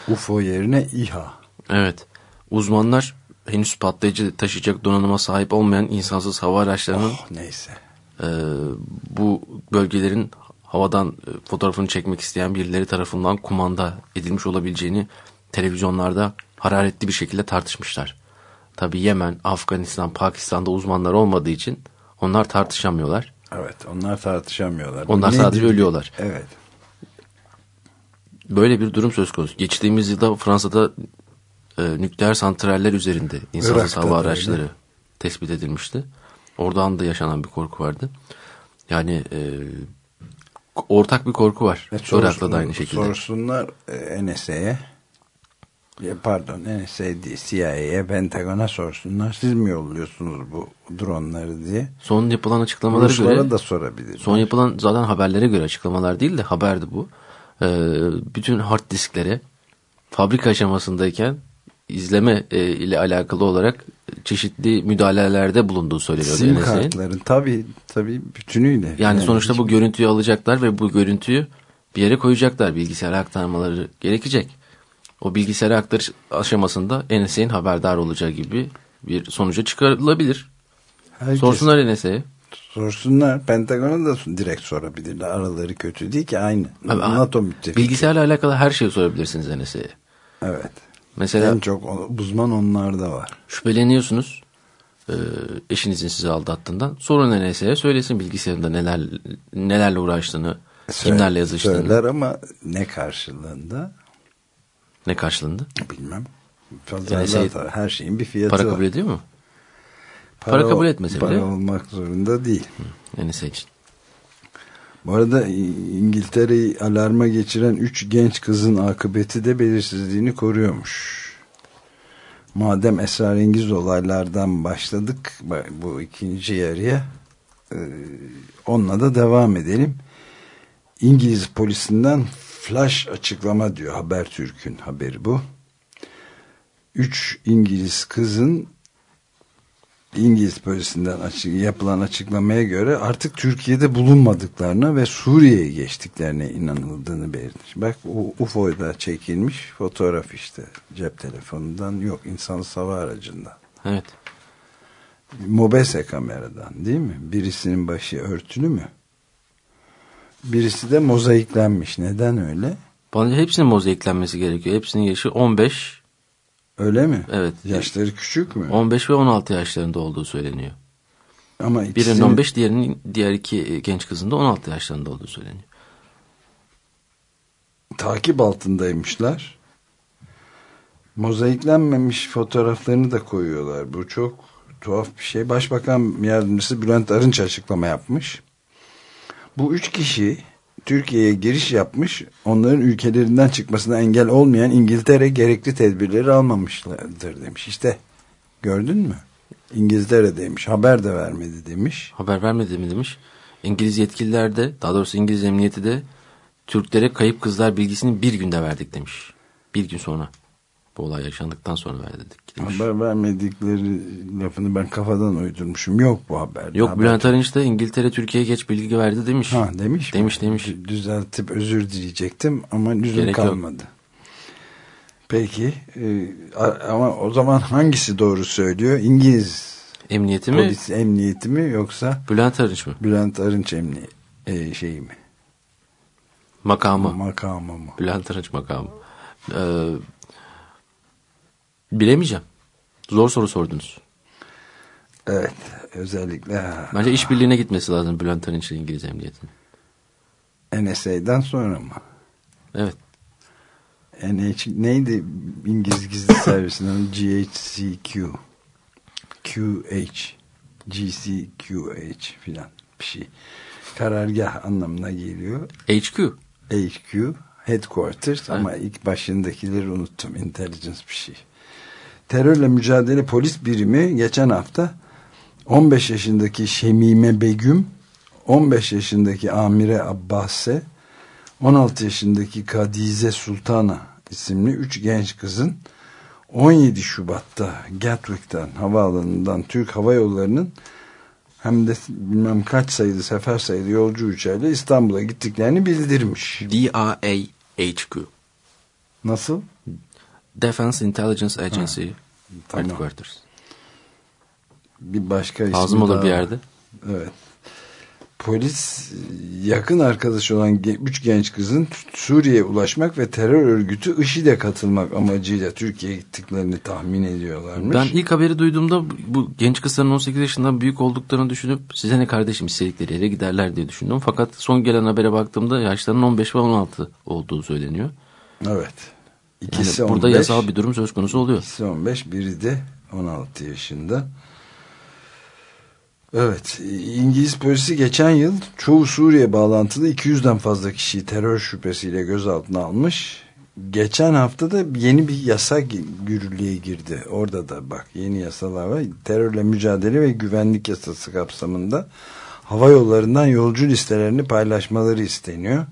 UFO yerine İHA. Evet. Uzmanlar henüz patlayıcı taşıyacak donanıma sahip olmayan insansız hava araçlarının Oh, neyse. e, bu bölgelerin havadan e, fotoğrafını çekmek isteyen birileri tarafından kumanda edilmiş olabileceğini televizyonlarda hararetli bir şekilde tartışmışlar. Tabi Yemen, Afganistan, Pakistan'da uzmanlar olmadığı için onlar tartışamıyorlar. Evet onlar tartışamıyorlar. Onlar Nedir? sadece ölüyorlar. Evet. Böyle bir durum söz konusu. Geçtiğimiz yılda Fransa'da e, nükleer santraller üzerinde insansız hava öyle. araçları tespit edilmişti. Oradan da yaşanan bir korku vardı. Yani e, ortak bir korku var. E, Irak'ta da aynı şekilde. Sorsunlar e, NSA'ye Ya pardon NSA değil CIA'ye Pentagon'a sorsunlar. Siz mi yolluyorsunuz bu dronları diye. Son yapılan açıklamalara Ruslara göre da sorabilir. son yapılan zaten haberlere göre açıklamalar değil de haberdi bu. Ee, bütün hard disklere fabrika aşamasındayken izleme e, ile alakalı olarak çeşitli müdahalelerde bulunduğu söyleniyor. Sim NSA'nin. kartların tabi tabi bütünüyle. Yani sonuçta hiç- bu görüntüyü alacaklar ve bu görüntüyü bir yere koyacaklar. Bilgisayara aktarmaları gerekecek. O bilgisayara aktarış aşamasında NSA'nin haberdar olacağı gibi bir sonuca çıkarılabilir. herkes- Sorsunlar NSA'ye. Sorsunlar. Pentagon'a da direkt sorabilirler. Araları kötü değil ki aynı. Abi, NATO müttefiki. Bilgisayarla alakalı her şeyi sorabilirsiniz NSA'ye. Evet. Mesela En çok uzman onlarda var. şüpheleniyorsunuz e, eşinizin sizi aldattığından. Sorun NSA'ye söylesin bilgisayarında neler nelerle uğraştığını, kimlerle yazıştığını, Söyler ama ne karşılığında ne karşılığında. bilmem. Pazarlar her şeyin bir fiyatı Para var. kabul ediyor mu? para kabul etmese para bile- olmak zorunda değil. NSA için. Bu arada İngiltere'yi alarma geçiren üç genç kızın akıbeti de belirsizliğini koruyormuş. Madem esrarengiz olaylardan başladık bu ikinci yarıya e, onunla da devam edelim. İngiliz polisinden flash açıklama diyor Habertürk'ün haberi bu. Üç İngiliz kızın İngiliz polisinden açık, yapılan açıklamaya göre artık Türkiye'de bulunmadıklarına ve Suriye'ye geçtiklerine inanıldığını belirtmiş. Bak o UFO'da çekilmiş fotoğraf işte cep telefonundan yok insansız hava aracından. Evet. Mobese kameradan değil mi? Birisinin başı örtülü mü? Birisi de mozaiklenmiş. Neden öyle? Bence hepsinin mozaiklenmesi gerekiyor. Hepsinin yaşı 15, Öyle mi? Evet. Yaşları küçük mü? 15 ve 16 yaşlarında olduğu söyleniyor. Ama Birinin ikisinin 15, diğerinin diğer iki genç kızın da 16 yaşlarında olduğu söyleniyor. takip altındaymışlar. Mozaiklenmemiş fotoğraflarını da koyuyorlar. Bu çok tuhaf bir şey. Başbakan yardımcısı Bülent Arınç açıklama yapmış. Bu üç kişi Türkiye'ye giriş yapmış. Onların ülkelerinden çıkmasına engel olmayan İngiltere gerekli tedbirleri almamışlardır demiş. İşte gördün mü? İngiltere demiş. Haber de vermedi demiş. Haber vermedi mi demiş. İngiliz yetkililer de daha doğrusu İngiliz emniyeti de Türklere kayıp kızlar bilgisini bir günde verdik demiş. Bir gün sonra. Bu olay yaşandıktan sonra verdik demiş. Haber vermedikleri lafını ben kafadan uydurmuşum. Yok bu haber. Yok Haber- Bülent Arınç da İngiltere Türkiye'ye geç bilgi verdi demiş. Ha demiş mi? Demiş demiş. Dü- Düzeltip özür dileyecektim ama lüzum Gerek yok. kalmadı. Peki e, ama o zaman hangisi doğru söylüyor? İngiliz Emniyeti mi? polis emniyeti mi yoksa Bülent Arınç mı? Bülent Arınç emniyeti e, şeyi mi? Makamı. Makamı mı? Bülent Arınç makamı. Ee, bilemeyeceğim. Zor soru sordunuz. Evet özellikle Bence işbirliğine gitmesi lazım Bülent Arınç'ın İngiliz emniyetinin. NSA'dan sonra mı? Evet. NH neydi İngiliz gizli servisinden GHCQ QH GCQH filan bir şey. Karargah anlamına geliyor. HQ. HQ Headquarters ama ilk başındakileri unuttum. Intelligence bir şey. Terörle mücadele polis birimi geçen hafta 15 yaşındaki Şemime Begüm, 15 yaşındaki Amire Abbase, 16 yaşındaki Kadize Sultana isimli 3 genç kızın 17 Şubat'ta Gatwick'ten havaalanından Türk Hava Yolları'nın hem de bilmem kaç sayılı sefer sayılı yolcu uçağıyla İstanbul'a gittiklerini bildirmiş. DIA HQ. Nasıl? Defense Intelligence Agency. tamam. Headquarters. Bir başka ismi Lazım olur bir yerde. Evet. Polis yakın arkadaşı olan üç genç kızın Suriye'ye ulaşmak ve terör örgütü IŞİD'e katılmak amacıyla Türkiye'ye gittiklerini tahmin ediyorlarmış. Ben ilk haberi duyduğumda bu- bu genç kızların 18 yaşından büyük olduklarını düşünüp size ne kardeşim istedikleri yere giderler diye düşündüm. Fakat son gelen habere baktığımda yaşlarının 15 ve 16 olduğu söyleniyor. Evet. Yani İkisi burada 15, yasal bir durum söz konusu oluyor. ikisi 15, biri de 16 yaşında. Evet, İngiliz polisi geçen yıl çoğu Suriye bağlantılı 200'den fazla kişiyi terör şüphesiyle gözaltına almış. Geçen hafta da yeni bir yasa yürürlüğe girdi. Orada da bak yeni yasalar var. Terörle mücadele ve güvenlik yasası kapsamında hava yollarından yolcu listelerini paylaşmaları isteniyor.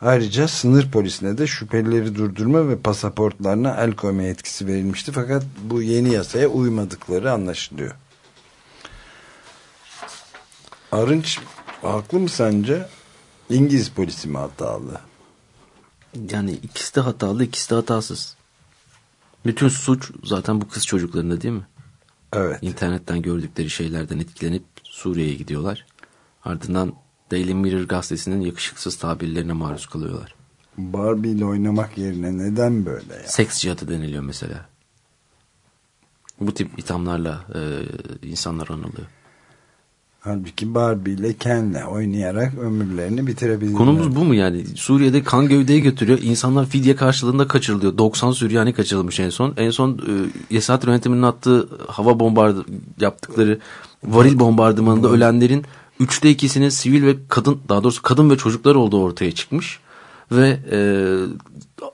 Ayrıca sınır polisine de şüphelileri durdurma ve pasaportlarına el koyma yetkisi verilmişti. Fakat bu yeni yasaya uymadıkları anlaşılıyor. Arınç haklı mı sence? İngiliz polisi mi hatalı? Yani ikisi de hatalı ikisi de hatasız. Bütün suç zaten bu kız çocuklarında değil mi? Evet. İnternetten gördükleri şeylerden etkilenip Suriye'ye gidiyorlar. Ardından Daily Mirror gazetesinin yakışıksız tabirlerine maruz kalıyorlar. Barbie ile oynamak yerine neden böyle ya? Seks cihatı deniliyor mesela. Bu tip ithamlarla e, insanlar anılıyor. Halbuki Barbie ile Ken'le oynayarak ömürlerini bitirebilirler. Konumuz bu mu yani? Suriye'de kan gövdeyi götürüyor. İnsanlar fidye karşılığında kaçırılıyor. 90 Süryani kaçırılmış en son. En son e, Esad yönetiminin attığı hava bombardı yaptıkları varil bombardımanında ölenlerin üçte ikisinin sivil ve kadın daha doğrusu kadın ve çocuklar olduğu ortaya çıkmış. Ve e,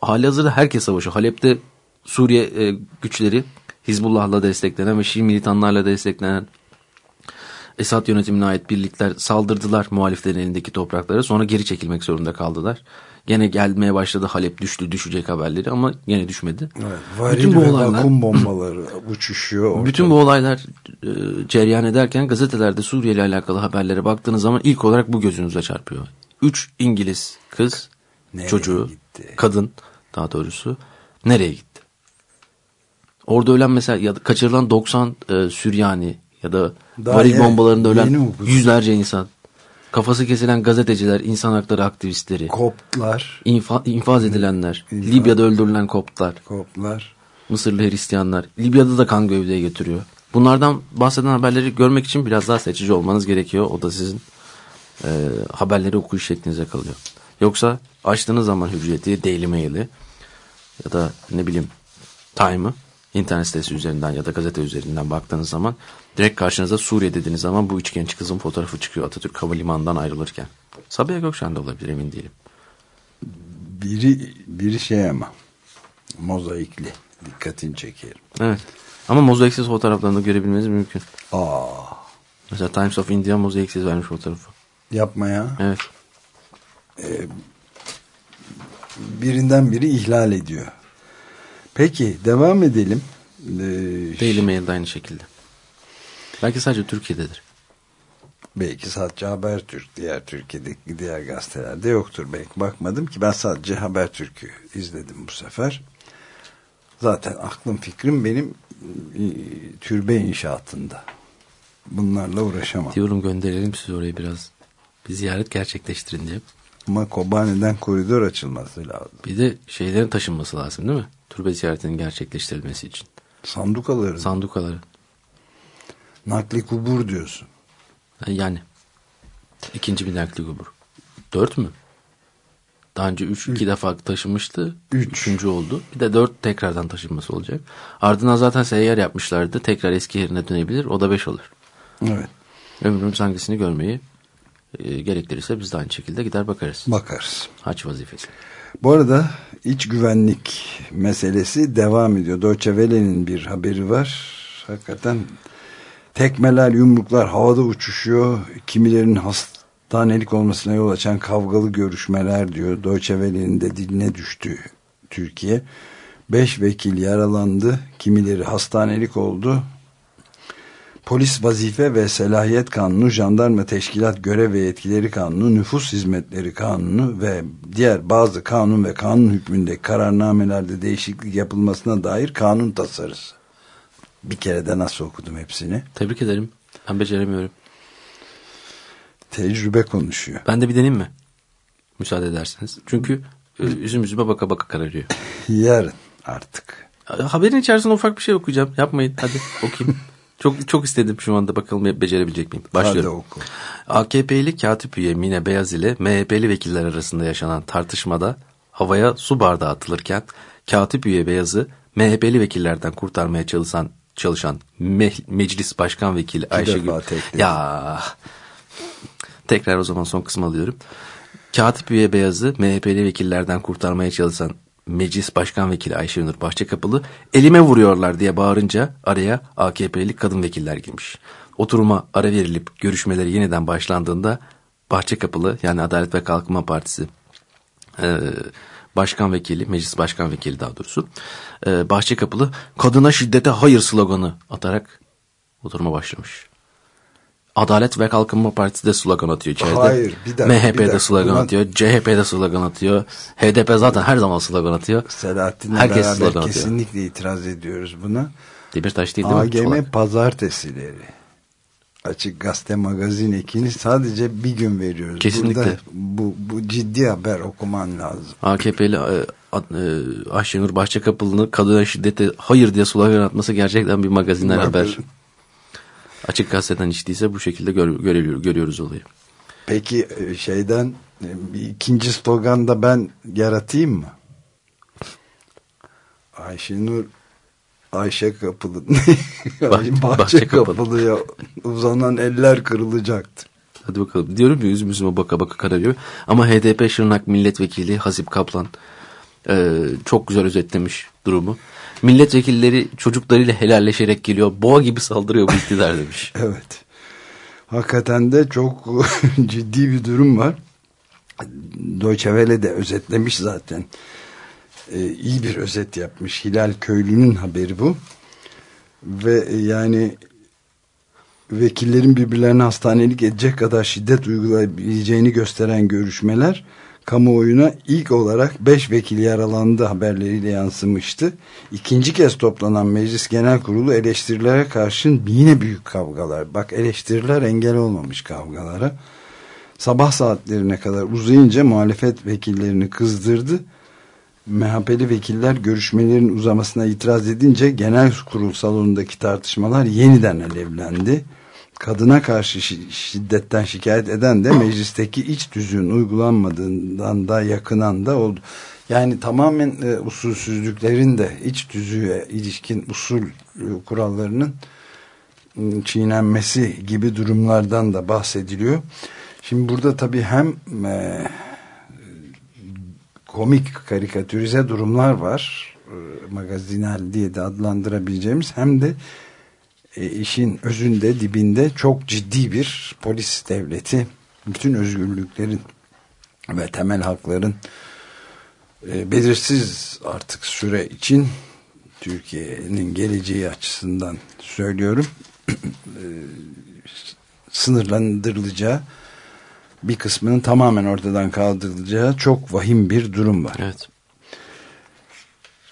hali hazırda herkes savaşıyor. Halep'te Suriye e, güçleri Hizbullah'la desteklenen ve Şii militanlarla desteklenen Esad yönetimine ait birlikler saldırdılar muhaliflerin elindeki topraklara. Sonra geri çekilmek zorunda kaldılar. Gene gelmeye başladı Halep düştü düşecek haberleri ama gene düşmedi. Evet, varil Bütün bu olaylar vakum bombaları uçuşuyor. ortada. bütün bu olaylar e, cereyan ederken gazetelerde Suriye ile alakalı haberlere baktığınız zaman ilk olarak bu gözünüze çarpıyor. Üç İngiliz kız, Nereye çocuğu, gitti? kadın daha doğrusu nereye gitti? Orada ölen mesela ya da kaçırılan 90 e, Süryani ya da Daha varil bombalarında ölen yüzlerce insan. Kafası kesilen gazeteciler, insan hakları aktivistleri, Koptlar, infa- infaz edilenler, İnfaz- Libya'da öldürülen koptlar. koptlar. Mısırlı Hristiyanlar. Libya'da da kan gövdeye götürüyor. Bunlardan bahseden haberleri görmek için biraz daha seçici olmanız gerekiyor. O da sizin e, haberleri okuyuş şeklinize kalıyor. Yoksa açtığınız zaman Hürriyet'i, Daily Mail'i ya da ne bileyim Time'ı internet sitesi üzerinden ya da gazete üzerinden baktığınız zaman direkt karşınıza Suriye dediğiniz zaman bu üç genç kızın fotoğrafı çıkıyor Atatürk Havalimanı'ndan ayrılırken. Sabiha Gökçen de olabilir emin değilim. Biri, biri şey ama mozaikli. Dikkatini çekerim. Evet. Ama mozaiksiz fotoğraflarını görebilmeniz mümkün. Aa, Mesela Times of India mozaiksiz vermiş fotoğrafı. yapma ya. Evet. Birinden biri ihlal ediyor. Peki devam edelim. Ee, Daily Mail de aynı şekilde. Belki sadece Türkiye'dedir. Belki sadece Habertürk diğer Türkiye'deki diğer gazetelerde yoktur. Belki bakmadım ki ben sadece Habertürk'ü izledim bu sefer. Zaten aklım fikrim benim e, türbe inşaatında. Bunlarla uğraşamam. Diyorum gönderelim sizi oraya biraz. Bir ziyaret gerçekleştirin diye. Ama Kobani'den koridor açılması lazım. Bir de şeylerin taşınması lazım değil mi? Türbe ziyaretinin gerçekleştirilmesi için. Sandukaların Sandukaları. Nakli kubur diyorsun. Yani. ikinci bir nakli kubur. Dört mü? Daha önce üç, iki defa taşınmıştı. Üç. Üçüncü oldu. Bir de dört tekrardan taşınması olacak. Ardından zaten seyyar yapmışlardı. Tekrar eski yerine dönebilir. O da beş olur. Evet Ömrümüz hangisini görmeyi e, gerektirirse biz de aynı şekilde gider bakarız. bakarız. Haç vazifesi. Bu arada iç güvenlik meselesi devam ediyor. Deutsche Welle'nin bir haberi var. Hakikaten tekmeler, yumruklar havada uçuşuyor. Kimilerinin hastanelik olmasına yol açan kavgalı görüşmeler diyor. Deutsche Welle'nin de diline düştü Türkiye. Beş vekil yaralandı. Kimileri hastanelik oldu. Polis Vazife ve Selahiyet Kanunu, Jandarma Teşkilat Görev ve Yetkileri Kanunu, Nüfus Hizmetleri Kanunu ve diğer bazı kanun ve kanun hükmünde kararnamelerde değişiklik yapılmasına dair kanun tasarısı. Bir kere de nasıl okudum hepsini? Tebrik ederim. Ben beceremiyorum. Tecrübe konuşuyor. Ben de bir deneyim mi? Müsaade ederseniz. Çünkü e, üzüm üzüme baka baka kararıyor. Yarın artık. Haberin içerisinde ufak bir şey okuyacağım. Yapmayın hadi okuyayım. çok çok istedim şu anda bakalım becerebilecek miyim? Başlıyorum. Hadi oku. AKP'li katip üye Mine Beyaz ile MHP'li vekiller arasında yaşanan tartışmada havaya su bardağı atılırken katip üye Beyaz'ı MHP'li vekillerden kurtarmaya çalışan çalışan me- meclis başkan vekili Ayşegül ya tekrar o zaman son kısmı alıyorum. Katip üye Beyaz'ı MHP'li vekillerden kurtarmaya çalışan Meclis Başkan Vekili Ayşenur Bahçekapılı elime vuruyorlar diye bağırınca araya AKP'li kadın vekiller girmiş. Oturuma ara verilip görüşmeleri yeniden başlandığında Bahçekapılı yani Adalet ve Kalkınma Partisi e, Başkan Vekili, Meclis Başkan Vekili daha doğrusu e, Bahçekapılı kadına şiddete hayır sloganı atarak oturuma başlamış. Adalet ve Kalkınma Partisi de slogan atıyor içeride. Hayır, bir dakika, MHP de slogan Ulan- atıyor. CHP de slogan atıyor. HDP zaten her zaman slogan atıyor. Selahattin'le Herkes slogan atıyor. kesinlikle itiraz ediyoruz buna. Demirtaş değil değil mi? AGM pazartesileri. Açık Gazete Magazin ekini sadece bir gün veriyoruz. Kesinlikle. Burada bu, bu ciddi haber okuman lazım. AKP'li e, e, Ayşenur Bahçekapılı'nın kadına şiddete hayır diye slogan atması gerçekten bir magazinler Bak- haber. Açık gazeteden içtiyse bu şekilde gör, görüyor- görüyoruz olayı. Peki e, şeyden ikinci slogan da ben yaratayım mı? Ayşenur Ayşe Kapılı Bah- Bahçe, Bahçe Kapılı. Kapılı'ya uzanan eller kırılacaktı. Hadi bakalım. Diyorum ya üzüm üzüme baka baka kararıyor. Ama HDP Şırnak Milletvekili Hasip Kaplan e, çok güzel özetlemiş durumu. Milletvekilleri çocuklarıyla helalleşerek geliyor. Boğa gibi saldırıyor bu iktidar demiş. Evet. Hakikaten de çok ciddi bir durum var. Deutsche Welle de özetlemiş zaten. Ee, iyi bir özet yapmış. Hilal Köylü'nün haberi bu. Ve e, yani vekillerin birbirlerine hastanelik edecek kadar şiddet uygulayabileceğini gösteren görüşmeler kamuoyuna ilk olarak 5 vekil yaralandı haberleriyle yansımıştı. İkinci kez toplanan Meclis Genel Kurulu eleştirilere karşın yine büyük kavgalar. Bak eleştiriler engel olmamış kavgalara. Sabah saatlerine kadar uzayınca muhalefet vekillerini kızdırdı. MHP'li vekiller görüşmelerin uzamasına itiraz edince genel kurul salonundaki tartışmalar yeniden alevlendi. Kadına karşı şi- şiddetten şikayet eden de meclisteki iç düzüğün uygulanmadığından da yakınan da oldu. Yani tamamen e, usulsüzlüklerin de iç düzüğe ilişkin usul e, kurallarının ım, çiğnenmesi gibi durumlardan da bahsediliyor. Şimdi burada tabii hem e, komik karikatürize durumlar var. E, magazinel diye de adlandırabileceğimiz hem de e, işin özünde dibinde çok ciddi bir polis devleti bütün özgürlüklerin ve temel hakların e, belirsiz artık süre için Türkiye'nin geleceği açısından söylüyorum e, sınırlandırılacağı bir kısmının tamamen ortadan kaldırılacağı çok vahim bir durum var. Evet.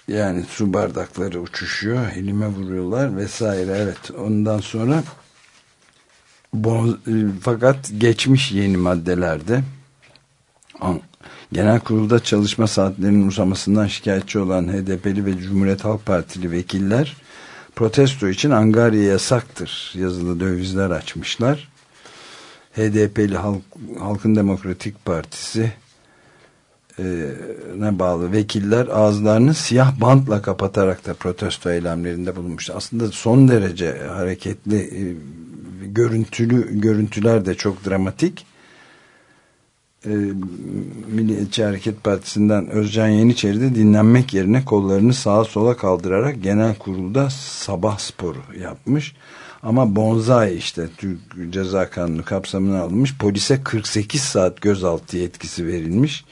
Yani su bardakları uçuşuyor, elime vuruyorlar vesaire. Evet, ondan sonra e, fakat geçmiş yeni maddelerde genel kurulda çalışma saatlerinin uzamasından şikayetçi olan HDP'li ve Cumhuriyet Halk Partili vekiller protesto için Angarya yasaktır yazılı dövizler açmışlar. HDP'li Halk, Halkın Demokratik Partisi e, ne bağlı vekiller ağızlarını siyah bantla kapatarak da protesto eylemlerinde bulunmuştu. Aslında son derece hareketli e, görüntülü görüntüler de çok dramatik. E, Milliyetçi Hareket Partisi'nden Özcan Yeniçeri de dinlenmek yerine kollarını sağa sola kaldırarak genel kurulda sabah sporu yapmış. Ama Bonzai işte Türk Ceza Kanunu kapsamına alınmış. Polise 48 saat gözaltı yetkisi verilmiş.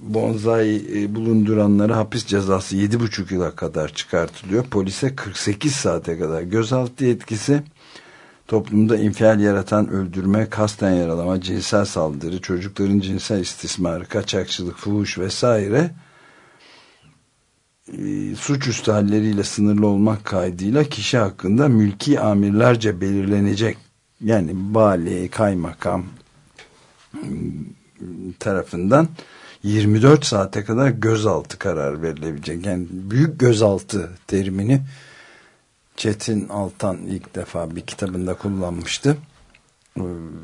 Bonzai e, bulunduranlara hapis cezası 7,5 yıla kadar çıkartılıyor. Polise 48 saate kadar gözaltı yetkisi toplumda infial yaratan öldürme, kasten yaralama, cinsel saldırı, çocukların cinsel istismarı, kaçakçılık, fuhuş vesaire e, suçüstü halleriyle sınırlı olmak kaydıyla kişi hakkında mülki amirlerce belirlenecek yani vali, kaymakam tarafından 24 saate kadar gözaltı karar verilebilecek. Yani büyük gözaltı terimini Çetin Altan ilk defa bir kitabında kullanmıştı.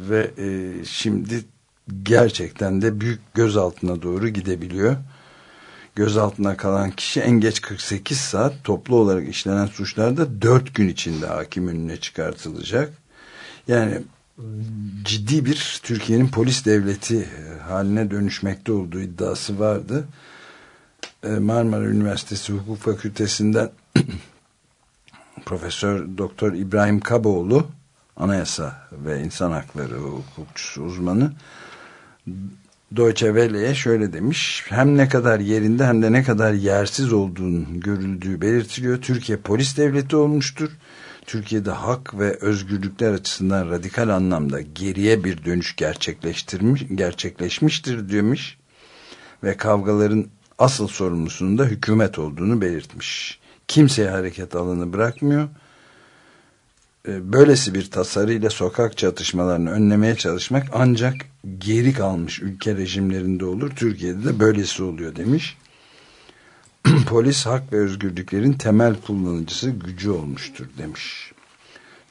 Ve e, şimdi gerçekten de büyük gözaltına doğru gidebiliyor. Gözaltına kalan kişi en geç 48 saat toplu olarak işlenen suçlarda 4 gün içinde hakim önüne çıkartılacak. Yani ciddi bir Türkiye'nin polis devleti e, haline dönüşmekte olduğu iddiası vardı. E, Marmara Üniversitesi Hukuk Fakültesinden Profesör Doktor İbrahim Kaboğlu anayasa ve insan hakları hukukçusu uzmanı Deutsche Welle'ye şöyle demiş. Hem ne kadar yerinde hem de ne kadar yersiz olduğunun görüldüğü belirtiliyor. Türkiye polis devleti olmuştur. Türkiye'de hak ve özgürlükler açısından radikal anlamda geriye bir dönüş gerçekleştirmiş, gerçekleşmiştir demiş ve kavgaların asıl sorumlusunun da hükümet olduğunu belirtmiş. Kimseye hareket alanı bırakmıyor. E, Böylesi bir tasarıyla sokak çatışmalarını önlemeye çalışmak ancak geri kalmış ülke rejimlerinde olur. Türkiye'de de böylesi oluyor demiş. Polis hak ve özgürlüklerin temel kullanıcısı gücü olmuştur demiş.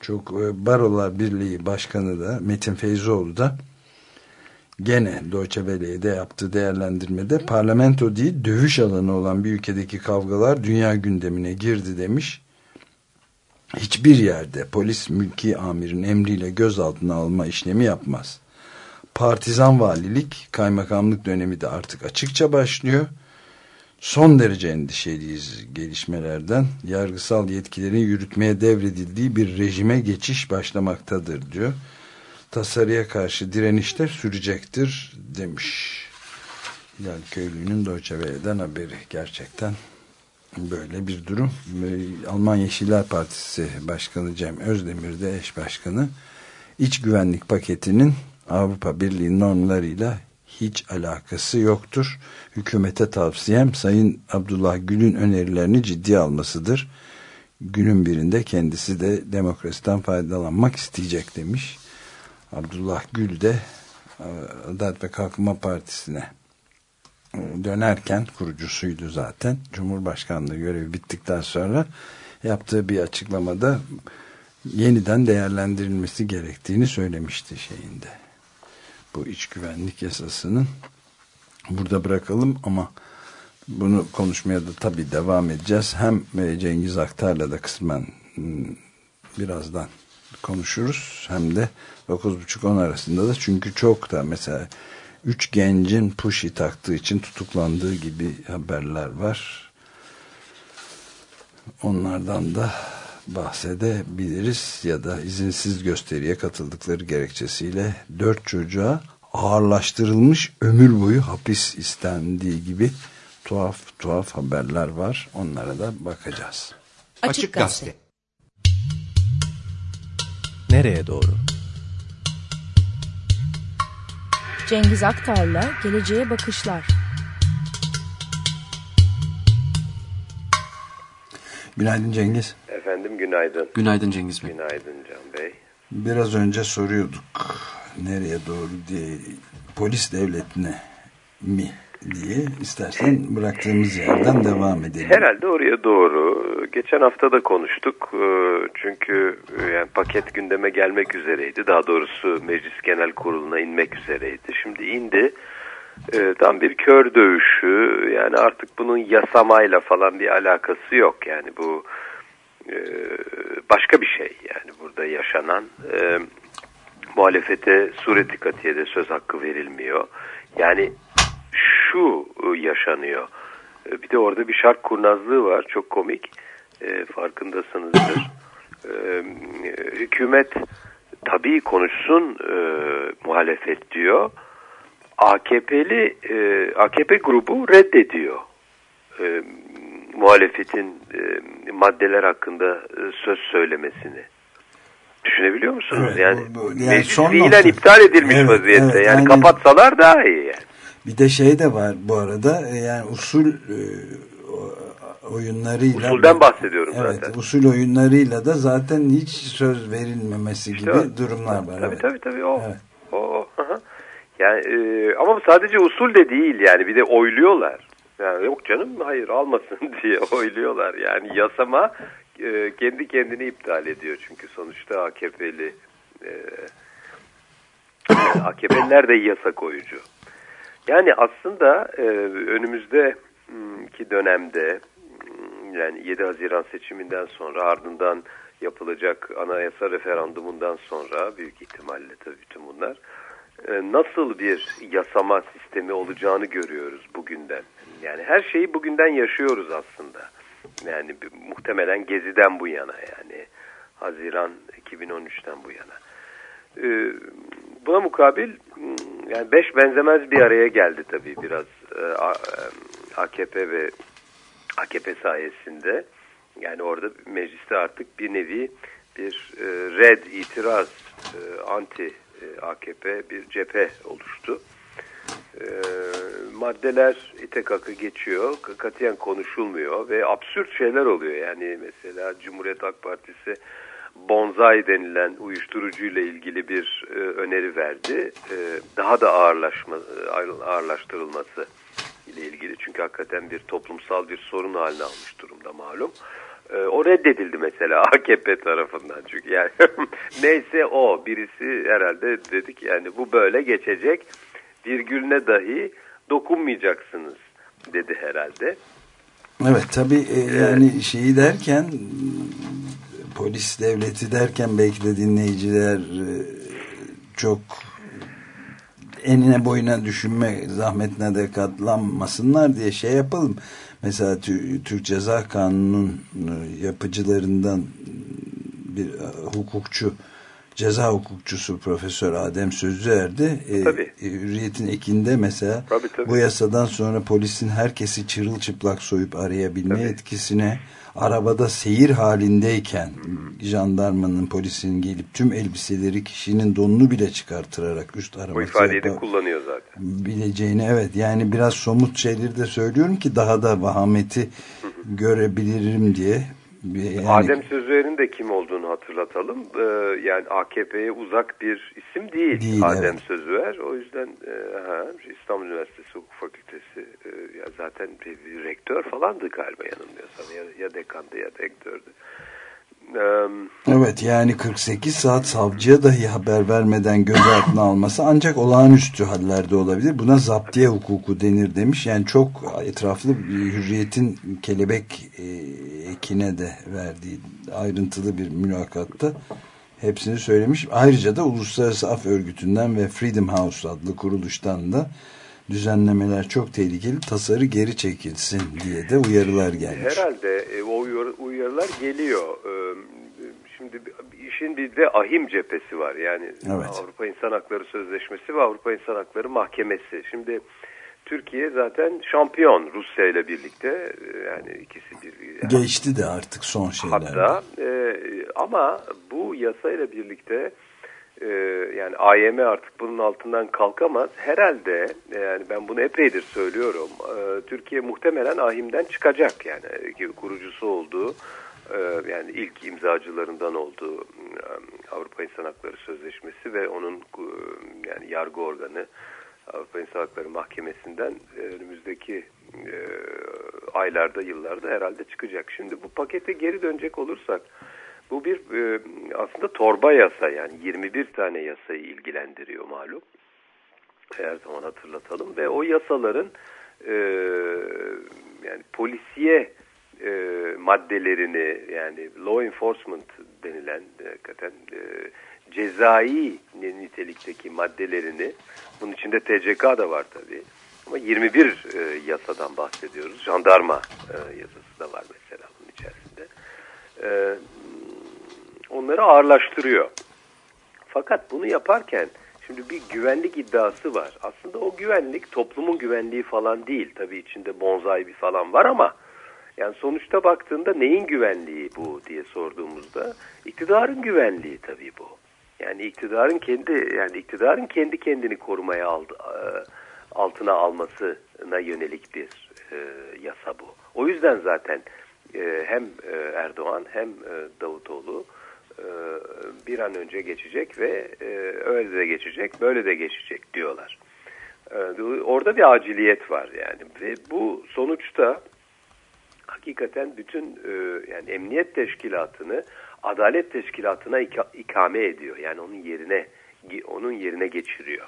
Çok e, Barolar Birliği Başkanı da Metin Feyzoğlu da gene Deutsche Welle'ye yaptığı değerlendirmede parlamento değil dövüş alanı olan bir ülkedeki kavgalar dünya gündemine girdi demiş. Hiçbir yerde polis mülki amirin emriyle gözaltına alma işlemi yapmaz. Partizan valilik kaymakamlık dönemi de artık açıkça başlıyor. Son derece endişeliyiz gelişmelerden. Yargısal yetkilerin yürütmeye devredildiği bir rejime geçiş başlamaktadır diyor. tasarıya karşı direnişler sürecektir demiş. Hilal Köylü'nün Deutsche Welle'den haberi gerçekten böyle bir durum. Ve Alman Yeşiller Partisi Başkanı Cem Özdemir de eş başkanı iç güvenlik paketinin Avrupa Birliği normlarıyla hiç alakası yoktur. Hükümete tavsiyem Sayın Abdullah Gül'ün önerilerini ciddiye almasıdır. Günün birinde kendisi de demokrasiden faydalanmak isteyecek demiş. Abdullah Gül de Adalet ve Kalkınma Partisi'ne dönerken kurucusuydu zaten. Cumhurbaşkanlığı görevi bittikten sonra yaptığı bir açıklamada yeniden değerlendirilmesi gerektiğini söylemişti şeyinde. Bu iç güvenlik yasasının burada bırakalım ama bunu konuşmaya da tabii devam edeceğiz. Hem e, Cengiz Aktar'la da kısmen m, birazdan konuşuruz. Hem de 9.30-10 arasında da çünkü çok da mesela üç gencin puşi taktığı için tutuklandığı gibi haberler var. Onlardan da bahsedebiliriz ya da izinsiz gösteriye katıldıkları gerekçesiyle dört çocuğa ağırlaştırılmış ömür boyu hapis istendiği gibi tuhaf tuhaf haberler var. Onlara da bakacağız. Açık Gazete. Nereye doğru? Cengiz Aktar'la Geleceğe Bakışlar. Günaydın Cengiz. Efendim günaydın. Günaydın Cengiz Bey. Günaydın Can Bey. Biraz önce soruyorduk nereye doğru diye polis devletine mi diye istersen bıraktığımız yerden devam edelim. Herhalde oraya doğru. Geçen hafta da konuştuk. Ee, Çünkü e, yani paket gündeme gelmek üzereydi. Daha doğrusu Meclis Genel Kurulu'na inmek üzereydi. Şimdi indi. Ee, Tam bir kör dövüşü. Yani artık bunun yasamayla falan bir alakası yok. Yani bu e, başka bir şey. Yani burada yaşanan e, muhalefete sureti katiyede söz hakkı verilmiyor. Yani şu e, yaşanıyor. E, Bir de orada bir şark kurnazlığı var. Çok komik. E, farkındasınızdır. Hükümet tabii konuşsun muhalefet diyor. AKP'li AKP grubu reddediyor. Muhalefetin maddeler hakkında söz söylemesini. Düşünebiliyor musunuz? Evet, yani, bu- yani meclis fiilen iptal edilmiş Evet, vaziyette. evet, yani aynen. kapatsalar daha iyi yani. Bir de şey de var bu arada e, yani usul e, oyunlarıyla Usulden bahsediyorum evet, zaten. usul oyunlarıyla da zaten hiç söz verilmemesi gibi o. durumlar var. Tabii evet. tabii tabii o. Evet. O, o. Yani e, ama sadece usul de değil yani bir de oyluyorlar. Yani yok canım hayır almasın diye oyluyorlar. Yani yasama e, kendi kendini iptal ediyor çünkü sonuçta AKP'li e, AKP'liler de yasa koyucu. Yani aslında e, önümüzdeki dönemde m, yani 7 Haziran seçiminden sonra ardından yapılacak anayasa referandumundan sonra büyük ihtimalle tabii bütün bunlar e, nasıl bir yasama sistemi olacağını görüyoruz bugünden. Yani her şeyi bugünden yaşıyoruz aslında. Yani muhtemelen Gezi'den bu yana yani Haziran 2013'ten bu yana. Buna mukabil m, yani beş benzemez bir araya geldi tabii biraz e, A- e, AKP ve AKP sayesinde. Yani orada mecliste artık bir nevi bir e, red, itiraz, anti AKP bir cephe oluştu. E, maddeler ite kakı geçiyor, katiyen konuşulmuyor ve absürt şeyler oluyor. Yani mesela Cumhuriyet Halk Partisi bonsai denilen uyuşturucuyla ilgili bir e, öneri verdi. E, daha da ağırlaşma, e, ağır- ağırlaştırılması ile ilgili. Çünkü hakikaten bir toplumsal bir sorun haline almış durumda malum. E, o reddedildi mesela AKP tarafından çünkü yani neyse o birisi herhalde dedik yani bu böyle geçecek virgülüne dahi dokunmayacaksınız dedi herhalde. Evet tabii e, yani şeyi derken polis devleti derken belki de dinleyiciler e, çok enine boyuna düşünme zahmetine de katlanmasınlar diye şey yapalım. Mesela Tü- Türk Ceza Kanunu'nun e, yapıcılarından bir e, hukukçu ceza hukukçusu Profesör Adem Sözlüer'de e, Tabii. e, Hürriyet'in ekinde mesela Tabii, tabii. bu yasadan sonra polisin herkesi çırılçıplak soyup arayabilme Tabii. etkisine arabada seyir halindeyken jandarmanın polisin gelip tüm elbiseleri kişinin donunu bile çıkartırarak üst Bu araması ifadeyi de kullanıyor zaten. bileceğini evet yani biraz somut şeyleri de söylüyorum ki daha da vahameti görebilirim diye. Yani, Adem Sözüer'in de kim olduğunu hatırlatalım. Ee, yani AKP'ye uzak bir isim değil, Değil, Adem evet. Sözüer. O yüzden e, ha, İstanbul Üniversitesi Hukuk Fakültesi zaten bir, bir rektör falandı galiba yanılmıyorsam. Ya, ya dekandı ya rektördü. Evet yani 48 saat savcıya dahi haber vermeden gözaltına alması ancak olağanüstü hallerde olabilir. Buna zaptiye hukuku denir demiş. Yani çok etraflı bir hürriyetin kelebek ekine de verdiği ayrıntılı bir mülakatta hepsini söylemiş. Ayrıca da Uluslararası Af Örgütü'nden ve Freedom House adlı kuruluştan da düzenlemeler çok tehlikeli tasarı geri çekilsin diye de uyarılar gelmiş. Herhalde e, o uyarı- uyarılar geliyor. Ee, Şimdi işin bir de ahim cephesi var. Yani Evet. Avrupa İnsan Hakları Sözleşmesi ve Avrupa İnsan Hakları Mahkemesi. Şimdi Türkiye zaten şampiyon Rusya ile birlikte. Ee, Yani ikisi bir yani Geçti de artık son şeyler. Hatta e, ama bu yasayla birlikte e, yani AYM artık bunun altından kalkamaz. Herhalde e, yani ben bunu epeydir söylüyorum. E, Türkiye muhtemelen ahimden çıkacak yani kurucusu olduğu yani ilk imzacılarından olduğu Avrupa İnsan Hakları Sözleşmesi ve onun yani yargı organı Avrupa İnsan Hakları Mahkemesi'nden önümüzdeki aylarda, yıllarda herhalde çıkacak. Şimdi bu pakete geri dönecek olursak bu bir e, aslında torba yasa yani 21 tane yasayı ilgilendiriyor malum. Her zaman hatırlatalım ve o yasaların e, yani polisiye e, maddelerini yani law enforcement denilen e, hakikaten e, cezai nitelikteki maddelerini bunun içinde TCK da var tabii ama 21 e, yasadan bahsediyoruz. Jandarma e, yasası da var mesela bunun içerisinde. E, onları ağırlaştırıyor. Fakat bunu yaparken şimdi bir güvenlik iddiası var. Aslında o güvenlik toplumun güvenliği falan değil. Tabii içinde bonzai bir falan var ama yani sonuçta baktığında neyin güvenliği bu diye sorduğumuzda iktidarın güvenliği tabii bu. Yani iktidarın kendi yani iktidarın kendi kendini korumaya aldı, e, altına almasına yönelik bir e, yasa bu. O yüzden zaten e, hem e, Erdoğan hem e, Davutoğlu bir an önce geçecek ve e, öyle de geçecek, böyle de geçecek diyorlar. E, orada bir aciliyet var yani ve bu sonuçta hakikaten bütün e, yani emniyet teşkilatını adalet teşkilatına ika, ikame ediyor. Yani onun yerine onun yerine geçiriyor.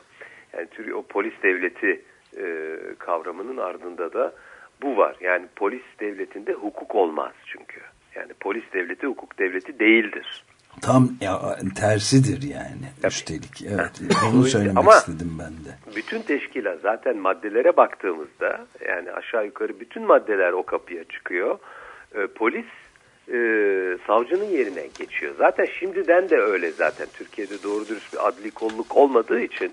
Yani Türkiye o polis devleti e, kavramının ardında da bu var. Yani polis devletinde hukuk olmaz çünkü. Yani polis devleti hukuk devleti değildir. Tam ya, tersidir yani Tabii. üstelik. Evet, onu söylemek Ama- istedim ben de. Bütün teşkilat zaten maddelere baktığımızda yani aşağı yukarı bütün maddeler o kapıya çıkıyor. E, polis e, savcının yerine geçiyor. Zaten şimdiden de öyle zaten. Türkiye'de doğru dürüst bir adli kolluk olmadığı için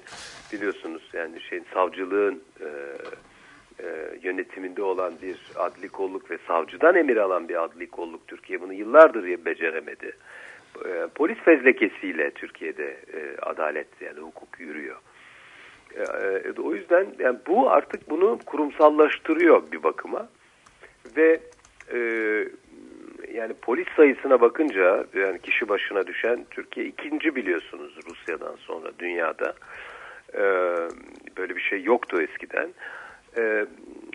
biliyorsunuz yani şeyin savcılığın e, e, yönetiminde olan bir adli kolluk ve savcıdan emir alan bir adli kolluk Türkiye bunu yıllardır beceremedi. E, polis fezlekesiyle Türkiye'de e, adalet yani hukuk yürüyor. E, e, o yüzden yani bu artık bunu kurumsallaştırıyor bir bakıma. Ve e, yani polis sayısına bakınca yani kişi başına düşen Türkiye ikinci biliyorsunuz Rusya'dan sonra dünyada. E, böyle bir şey yoktu eskiden. E,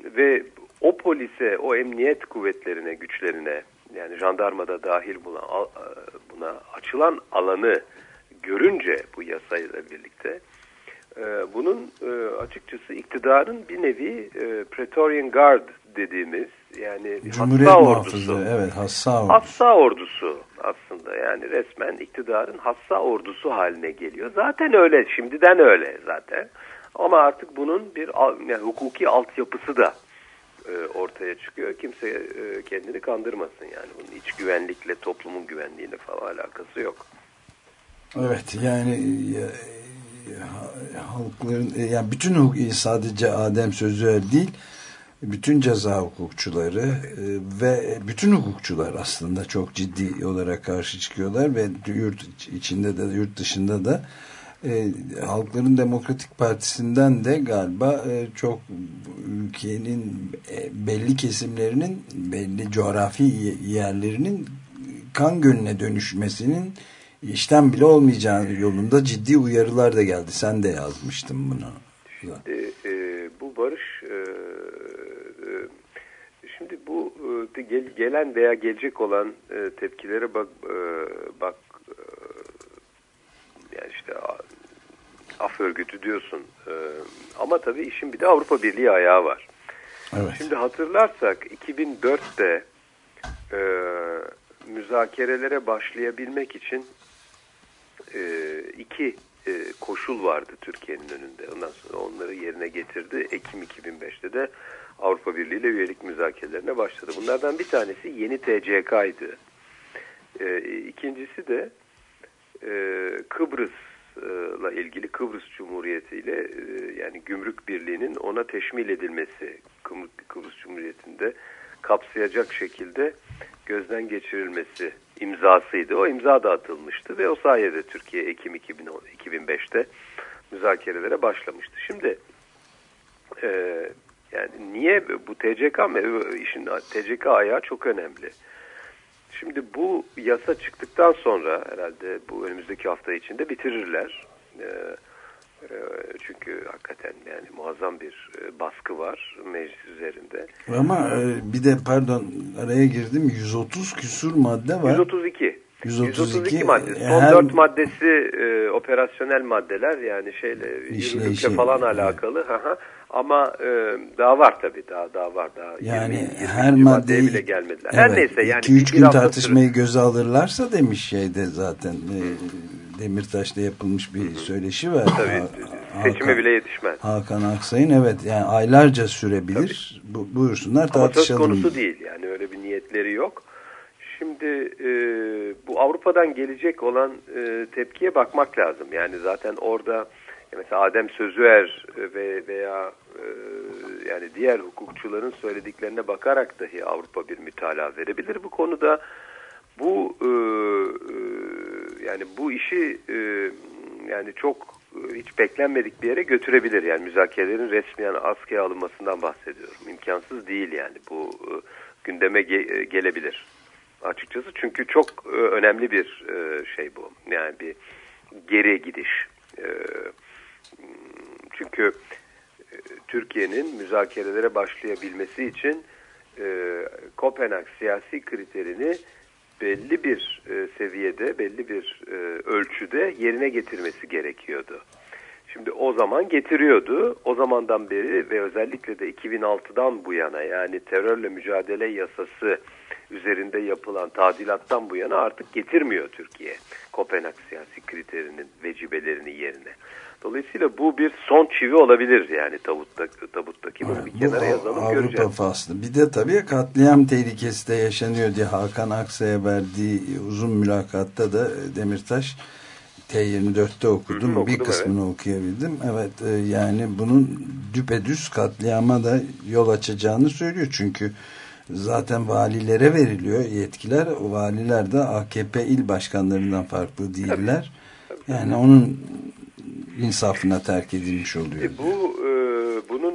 ve o polise o emniyet kuvvetlerine güçlerine yani jandarmada dahil buna, e, buna açılan alanı görünce bu yasayla birlikte e, bunun e, açıkçası iktidarın bir nevi e, Praetorian Guard dediğimiz yani Cumhuriyet hassa ordusu. evet hassa ordusu. Hassa ordusu aslında yani resmen iktidarın hassa ordusu haline geliyor. Zaten öyle şimdiden öyle zaten. Ama artık bunun bir yani hukuki altyapısı da e, ortaya çıkıyor. Kimse e, kendini kandırmasın yani bunun iç güvenlikle toplumun güvenliğine falan alakası yok. Evet yani ya, ya, halkların e, yani bütün sadece Adem Sözüer değil bütün ceza hukukçuları e, ve bütün hukukçular aslında çok ciddi olarak karşı çıkıyorlar ve yurt içinde de yurt dışında da e, Halkların Demokratik Partisi'nden de galiba e, çok ülkenin e, belli kesimlerinin belli coğrafi yerlerinin kan gölüne dönüşmesinin işten bile olmayacağı yolunda ciddi uyarılar da geldi. Sen de yazmıştın bunu. Şimdi, e, bu barış e, e, şimdi bu e, gel, gelen veya gelecek olan e, tepkilere bak e, bak e, yani işte af örgütü diyorsun e, ama tabii işin bir de Avrupa Birliği ayağı var. Evet. Şimdi hatırlarsak 2004'te e, müzakerelere başlayabilmek için e, iki e, koşul vardı Türkiye'nin önünde. Ondan sonra onları yerine getirdi. Ekim 2005'te de Avrupa Birliği ile üyelik müzakerelerine başladı. Bunlardan bir tanesi yeni TCK'ydı. E, ikincisi de e, Kıbrıs'la ilgili Kıbrıs Cumhuriyeti ile e, yani Gümrük Birliği'nin ona teşmil edilmesi Kıbrıs Cumhuriyeti'nde kapsayacak şekilde gözden geçirilmesi imzasıydı. O imza da atılmıştı ve o sayede Türkiye Ekim 2005'te müzakerelere başlamıştı. Şimdi e, yani niye bu TCK işin TCK ayağı çok önemli. Şimdi bu yasa çıktıktan sonra herhalde bu önümüzdeki hafta içinde bitirirler. E, çünkü hakikaten yani muazzam bir baskı var meclis üzerinde. Ama bir de pardon araya girdim 130 küsur madde var. 132. 132, 132 madde. Son her... 4 maddesi e, operasyonel maddeler yani şeyle yürürlükle falan alakalı. Evet. Ama e, daha var tabii daha daha var daha. Yani 20, 20 her maddeye bile gelmediler. Evet, her neyse yani 2-3 gün tartışmayı süre... göze alırlarsa demiş şeyde zaten e, Demirtaş'ta yapılmış bir söyleşi var. Tabii seçime Hakan, bile yetişmez. Hakan Aksay'ın evet yani aylarca sürebilir. Bu, buyursunlar tartışalım. Ama söz konusu değil yani öyle bir niyetleri yok. Şimdi e, bu Avrupa'dan gelecek olan e, tepkiye bakmak lazım. Yani zaten orada mesela Adem Sözüer ve veya e, yani diğer hukukçuların söylediklerine bakarak dahi Avrupa bir mütalaa verebilir bu konuda. Bu e, yani bu işi e, yani çok e, hiç beklenmedik bir yere götürebilir. Yani müzakerelerin resmiyen askıya alınmasından bahsediyorum. İmkansız değil yani bu e, gündeme ge gelebilir açıkçası. Çünkü çok e, önemli bir e, şey bu. Yani bir geri gidiş. E, çünkü Türkiye'nin müzakerelere başlayabilmesi için Kopenhag siyasi kriterini belli bir seviyede, belli bir ölçüde yerine getirmesi gerekiyordu. Şimdi o zaman getiriyordu. O zamandan beri ve özellikle de 2006'dan bu yana yani terörle mücadele yasası üzerinde yapılan tadilattan bu yana artık getirmiyor Türkiye. Kopenhag siyasi kriterinin vecibelerini yerine. Dolayısıyla bu bir son çivi olabilir yani tabutta, tabuttaki bunu bir kenara yazalım Avrupa göreceğiz. faslı. Bir de tabii katliam tehlikesi de yaşanıyor diye Hakan Aksa'ya verdiği uzun mülakatta da Demirtaş T24'te okudum. Hı hı, bir kısmını evet. okuyabildim. Evet e, yani bunun düpedüz katliama da yol açacağını söylüyor. Çünkü zaten valilere veriliyor yetkiler. O valiler de AKP il başkanlarından farklı değiller. Tabii. Yani onun insafına terk edilmiş oluyor. E bu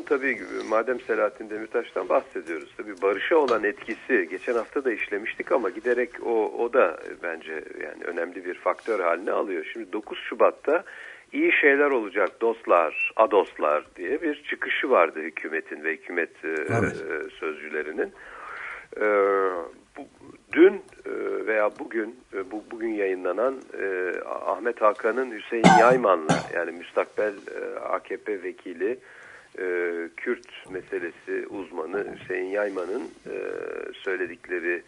tabii madem Selahattin Demirtaş'tan bahsediyoruz tabii barışa olan etkisi geçen hafta da işlemiştik ama giderek o o da bence yani önemli bir faktör haline alıyor. Şimdi 9 Şubat'ta iyi şeyler olacak dostlar, adoslar diye bir çıkışı vardı hükümetin ve hükümet e, evet. e, sözcülerinin. E, bu, dün e, veya bugün e, bu bugün yayınlanan e, Ahmet Hakan'ın Hüseyin Yayman'la yani müstakbel AKP vekili Kürt meselesi uzmanı Hüseyin Yayman'ın söyledikleri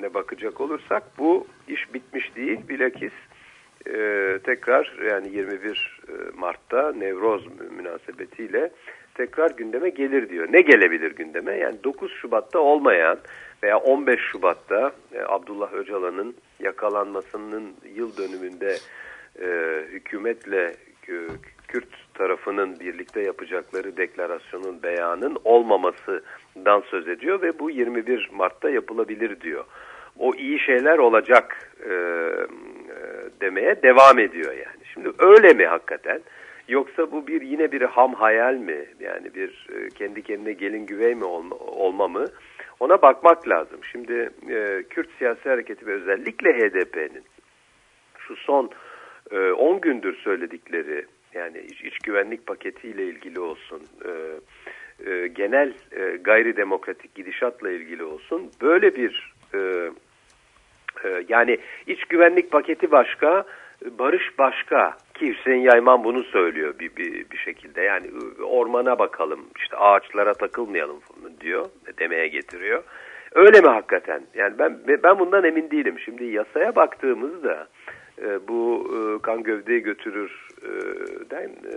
ne bakacak olursak bu iş bitmiş değil bilakis tekrar yani 21 Mart'ta Nevroz münasebetiyle tekrar gündeme gelir diyor. Ne gelebilir gündeme? Yani 9 Şubat'ta olmayan veya 15 Şubat'ta e, Abdullah Öcalan'ın yakalanmasının yıl dönümünde e, hükümetle e, Kürt tarafının birlikte yapacakları deklarasyonun beyanın olmamasından söz ediyor ve bu 21 Mart'ta yapılabilir diyor. O iyi şeyler olacak e, e, demeye devam ediyor yani. Şimdi öyle mi hakikaten? Yoksa bu bir yine bir ham hayal mi? Yani bir e, kendi kendine gelin güvey mi olma, olma mı? Ona bakmak lazım. Şimdi e, Kürt siyasi hareketi ve özellikle HDP'nin şu son e, 10 gündür söyledikleri yani iç, iç güvenlik paketiyle ilgili olsun, e, e, genel e, gayri demokratik gidişatla ilgili olsun böyle bir e, e, yani iç güvenlik paketi başka, barış başka ki Hüseyin Yayman bunu söylüyor bir, bir, bir şekilde yani e, ormana bakalım işte ağaçlara takılmayalım diyor demeye getiriyor. Öyle mi hakikaten? Yani ben ben bundan emin değilim. Şimdi yasaya baktığımızda e, bu e, kan gövdeyi götürür den e,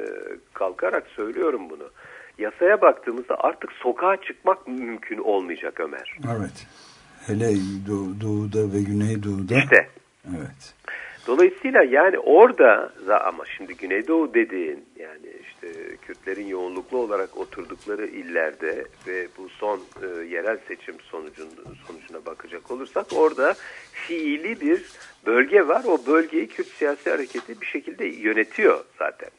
kalkarak söylüyorum bunu. Yasaya baktığımızda artık sokağa çıkmak mümkün olmayacak Ömer. Evet. Hele Doğu, Doğu'da ve Güneydoğu'da. İşte. Evet. Dolayısıyla yani orada ama şimdi Güneydoğu dediğin yani işte Kürtlerin yoğunluklu olarak oturdukları illerde ve bu son e, yerel seçim sonucun sonucuna bakacak olursak orada fiili bir bölge var. O bölgeyi Kürt siyasi hareketi bir şekilde yönetiyor zaten.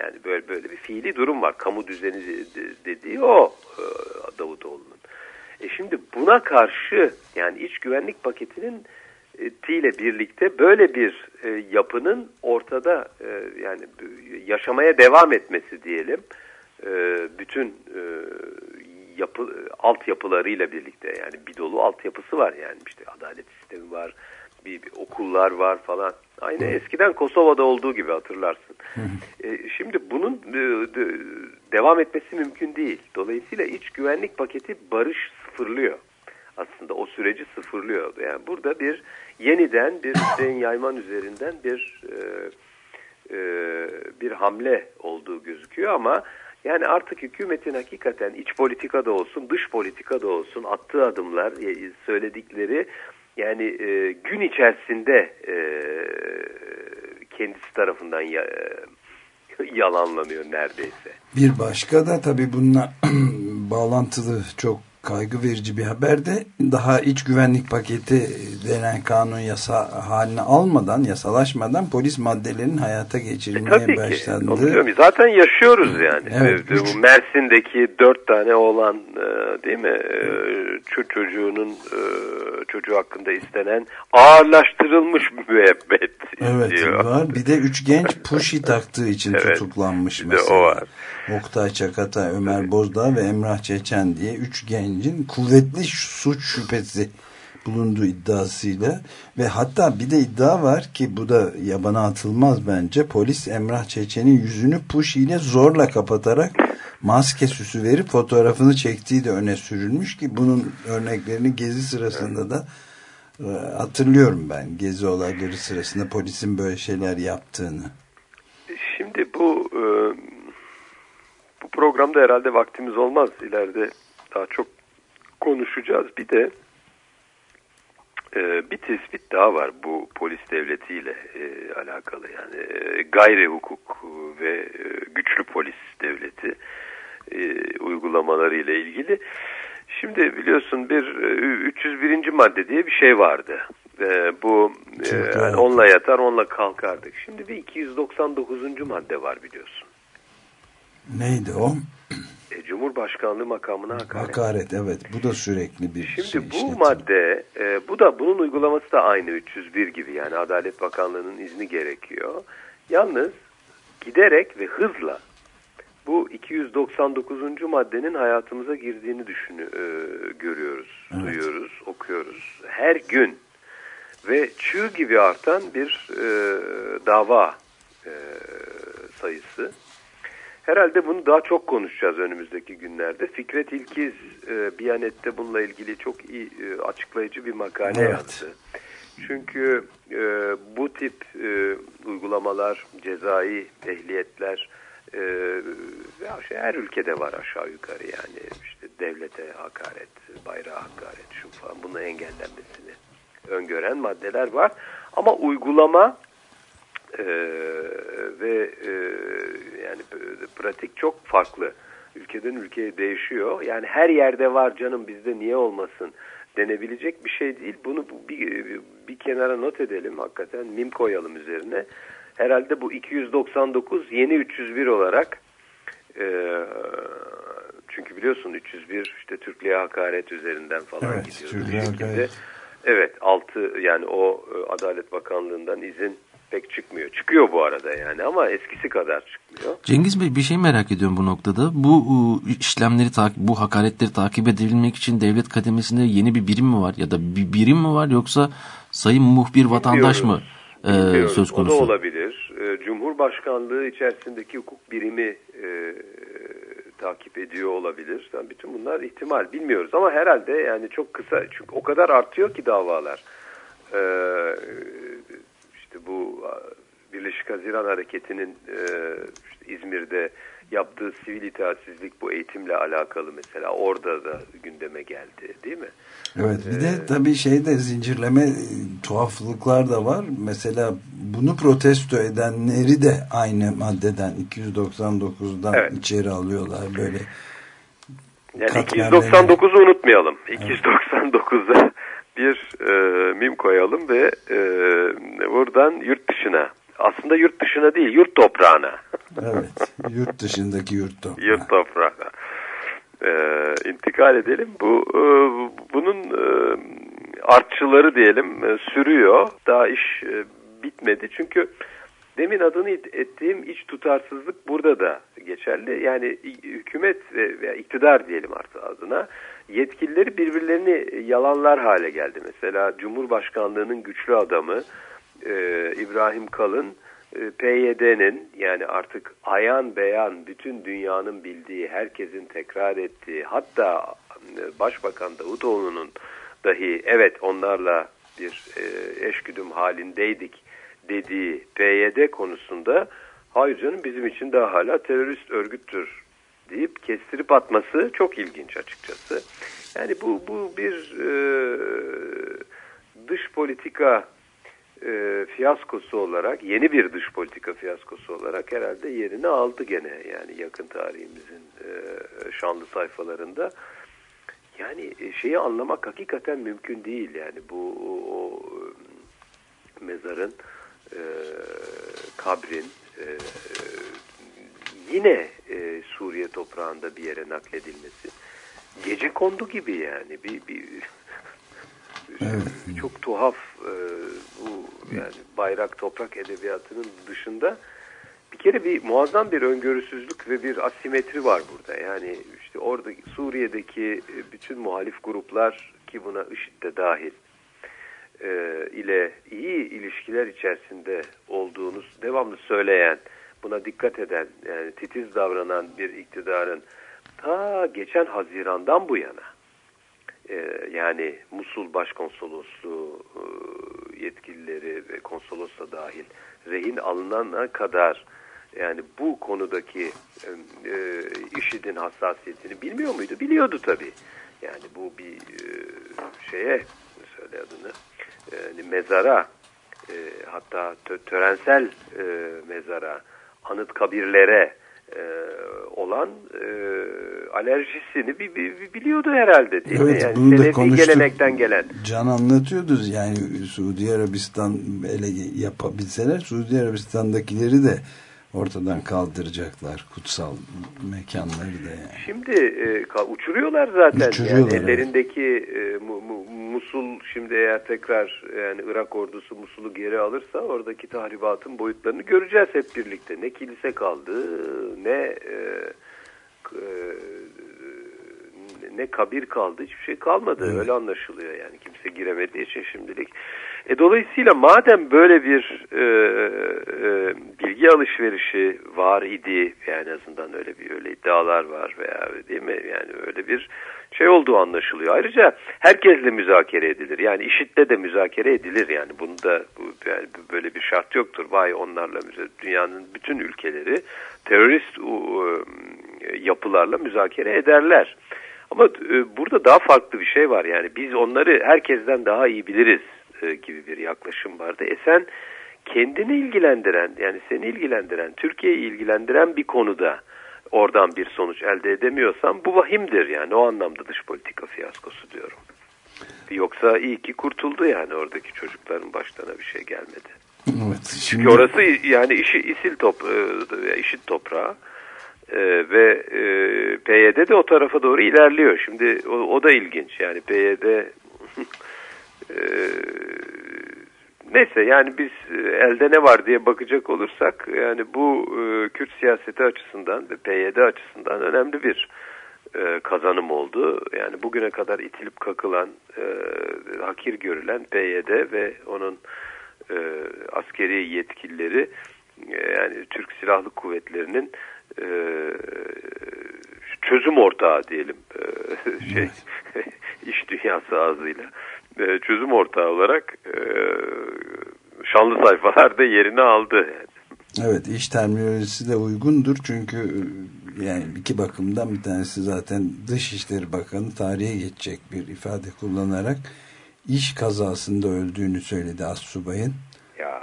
Yani böyle böyle bir fiili durum var. Kamu düzeni dediği o e, Davutoğlu'nun. E şimdi buna karşı yani iç güvenlik paketinin ile birlikte böyle bir e, yapının ortada e, yani yaşamaya devam etmesi diyelim e, bütün e, yapı altyapılarıyla birlikte yani bir dolu altyapısı var yani. İşte adalet sistemi var bir, bir okullar var falan. Aynı eskiden Kosova'da olduğu gibi hatırlarsın. e, şimdi bunun e, de, devam etmesi mümkün değil. Dolayısıyla iç güvenlik paketi barış sıfırlıyor aslında o süreci sıfırlıyor. Yani burada bir yeniden bir Hüseyin Yayman üzerinden bir e, e, bir hamle olduğu gözüküyor ama yani artık hükümetin hakikaten iç politikada olsun, dış politikada olsun attığı adımlar, e, söyledikleri yani e, gün içerisinde e, kendisi tarafından ya, e, yalanlanıyor neredeyse. Bir başka da tabii bununla bağlantılı çok kaygı verici bir haber de daha iç güvenlik paketi denen kanun yasa haline almadan, yasalaşmadan polis maddelerinin hayata geçirilmeye e, tabii başlandı. Ki. Zaten yaşıyoruz yani. Evet, bu Mersin'deki dört tane olan e, değil mi e, çocuğunun e, çocuğu hakkında istenen ağırlaştırılmış müebbet evet, diyor. var. Bir de üç genç puşi taktığı için evet, tutuklanmış mesela. o var. Oktay Çakata, Ömer. Bozdağ ve Emrah Çeçen diye üç gencin kuvvetli suç şüphesi bulunduğu iddiasıyla ve hatta bir de iddia var ki bu da yabana atılmaz bence. Polis Emrah Çeçen'in yüzünü push ile zorla kapatarak maske süsü verip fotoğrafını çektiği de öne sürülmüş ki bunun örneklerini gezi sırasında da e, hatırlıyorum ben. Gezi olayları sırasında polisin böyle şeyler yaptığını. Şimdi bu e, bu programda herhalde vaktimiz olmaz. İleride daha çok konuşacağız. Bir de e, bir tespit daha var bu polis devletiyle e, alakalı. Yani e, gayri hukuk ve e, güçlü polis devleti e, uygulamaları ile ilgili. Şimdi biliyorsun bir e, 301. madde diye bir şey vardı. E, bu e, yani onunla yatar onunla kalkardık. Şimdi bir 299. madde var biliyorsun. Neydi o? E, Cumhurbaşkanlığı makamına hakaret. Hakaret evet. Bu da sürekli bir Şimdi şey. bu işletiyor. madde e, bu da bunun uygulaması da aynı 301 gibi yani Adalet Bakanlığı'nın izni gerekiyor. Yalnız giderek ve hızla bu 299. maddenin hayatımıza girdiğini düşünü e, görüyoruz, Evet. duyuyoruz, okuyoruz. Her gün ve çığ gibi artan bir e, dava e, sayısı. Herhalde bunu daha çok konuşacağız önümüzdeki günlerde. Fikret İlkiz e, Biyanet'te bununla ilgili çok iyi e, açıklayıcı bir makale Evet. yazdı. Çünkü e, bu tip e, uygulamalar, cezai ehliyetler e, ya şey, her ülkede var aşağı yukarı yani işte devlete hakaret, bayrağa hakaret şu falan bunun engellenmesini öngören maddeler var. Ama uygulama e, ve e, yani pratik çok farklı. Ülkeden ülkeye değişiyor. Yani her yerde var canım bizde niye olmasın denebilecek bir şey değil. Bunu bir, bir kenara not edelim hakikaten. Mim koyalım üzerine. Herhalde bu 299 yeni 301 olarak e, çünkü biliyorsun 301 işte Türklüğe hakaret üzerinden falan Evet, gidiyor. Türklüğe hakaret. Evet altı yani o e, Adalet Bakanlığı'ndan izin pek çıkmıyor. Çıkıyor bu arada yani ama eskisi kadar çıkmıyor. Cengiz Bey bir şey merak ediyorum bu noktada. Bu işlemleri bu hakaretleri takip edebilmek için devlet kademesinde yeni bir birim mi var ya da bir birim mi var yoksa sayın muhbir vatandaş mı e, Bilmiyoruz. söz O konusu? da olabilir. E, Cumhurbaşkanlığı içerisindeki hukuk birimi e, takip ediyor olabilir. Yani bütün bunlar ihtimal bilmiyoruz ama herhalde yani çok kısa çünkü o kadar artıyor ki davalar. E, işte bu Birleşik Haziran Hareketi'nin e, işte İzmir'de yaptığı sivil itaatsizlik bu eğitimle alakalı mesela orada da gündeme geldi değil mi? Evet bir de tabii şeyde zincirleme e, tuhaflıklar da var. Mesela bunu protesto edenleri de aynı maddeden 299'dan Evet. içeri alıyorlar böyle. Yani katmerlerini. 299'u unutmayalım. 299'a bir e, mim koyalım ve e, buradan yurt dışına. Aslında yurt dışına değil, yurt toprağına. Evet. Yurt dışındaki yurt toprağı. yurt toprağına. E, intikal edelim. Bu e, bunun e, artçıları diyelim e, sürüyor. Daha iş e, bitmedi. Çünkü demin adını et- ettiğim iç tutarsızlık burada da geçerli. Yani hükümet ve veya iktidar diyelim artık adına yetkilileri birbirlerini yalanlar hale geldi. Mesela Cumhurbaşkanlığının güçlü adamı e, İbrahim Kalın e, PYD'nin yani artık ayan beyan bütün dünyanın bildiği, herkesin tekrar ettiği hatta e, Başbakan Davutoğlu'nun dahi evet onlarla bir e, eşgüdüm halindeydik dediği PYD konusunda hayır canım bizim için daha hala terörist örgüttür deyip kestirip atması çok ilginç açıkçası. Yani bu bu bir e, dış politika e, fiyaskosu olarak yeni bir dış politika fiyaskosu olarak herhalde yerini aldı gene yani yakın tarihimizin e, şanlı sayfalarında. Yani e, şeyi anlamak hakikaten mümkün değil yani bu o, e, mezarın e, kabrin e, yine e, Suriye toprağında bir yere nakledilmesi. Gece kondu gibi yani. Bir, bir çok tuhaf e, bu yani bayrak toprak edebiyatının dışında bir kere bir muazzam bir öngörüsüzlük ve bir asimetri var burada. Yani işte orada Suriye'deki e, bütün muhalif gruplar ki buna IŞİD de dahil e, ile iyi ilişkiler içerisinde olduğunuz devamlı söyleyen, buna dikkat eden, yani titiz davranan bir iktidarın ta geçen Haziran'dan bu yana e, yani Musul Başkonsolosluğu e, yetkilileri ve konsolos da dahil rehin alınana kadar yani bu konudaki e, e, IŞİD'in hassasiyetini bilmiyor muydu? Biliyordu tabii. Yani bu bir e, şeye söyle adını e, mezara e, hatta tö- törensel e, mezara anıt kabirlere e, olan e, alerjisini bir- bir biliyordu herhalde değil mi? Evet Yani bunu da konuştuk. gelenekten gelen. Can anlatıyordu yani Suudi Arabistan ele yapabilseler Suudi Arabistan'dakileri de ortadan kaldıracaklar kutsal mekanları da yani. Şimdi e, uçuruyorlar zaten. Uçuruyorlar, yani ellerindeki e, Mu- Mu- Musul şimdi eğer tekrar yani Irak ordusu Musul'u geri alırsa oradaki tahribatın boyutlarını göreceğiz hep birlikte. Ne kilise kaldı ne e, e, ne kabir kaldı hiçbir şey kalmadı öyle anlaşılıyor yani kimse giremediği için şimdilik. E, dolayısıyla madem böyle bir e, e, bilgi alışverişi var idi yani en azından öyle bir öyle iddialar var veya değil mi yani öyle bir şey olduğu anlaşılıyor. Ayrıca herkesle müzakere edilir. Yani IŞİD'le de müzakere edilir yani bunda bu, yani böyle bir şart yoktur. Vay onlarla dünyanın bütün ülkeleri terörist yapılarla müzakere ederler. Ama e, burada daha farklı bir şey var yani biz onları herkesten daha iyi biliriz e, gibi bir yaklaşım vardı. E sen kendini ilgilendiren yani seni ilgilendiren Türkiye'yi ilgilendiren bir konuda oradan bir sonuç elde edemiyorsan bu vahimdir yani o anlamda dış politika fiyaskosu diyorum. Yoksa iyi ki kurtuldu yani oradaki çocukların başlarına bir şey gelmedi. Evet. Şimdi, Çünkü orası yani işi isil top e, işit toprağı E, ve e, PYD de o tarafa doğru ilerliyor. Şimdi o, o da ilginç yani PYD e, neyse yani biz e, elde ne var diye bakacak olursak yani bu e, Kürt siyaseti açısından ve PYD açısından önemli bir e, kazanım oldu. Yani bugüne kadar itilip kakılan, e, hakir görülen PYD ve onun e, askeri yetkilileri e, yani Türk Silahlı Kuvvetleri'nin e, çözüm ortağı diyelim e, şey iş dünyası ağzıyla e, çözüm ortağı olarak e, şanlı sayfalarda yerini aldı. Yani. Evet iş terminolojisi de uygundur çünkü e, yani iki bakımdan bir tanesi zaten Dışişleri Bakanı tarihe geçecek bir ifade kullanarak iş kazasında öldüğünü söyledi Assubay'ın. Ya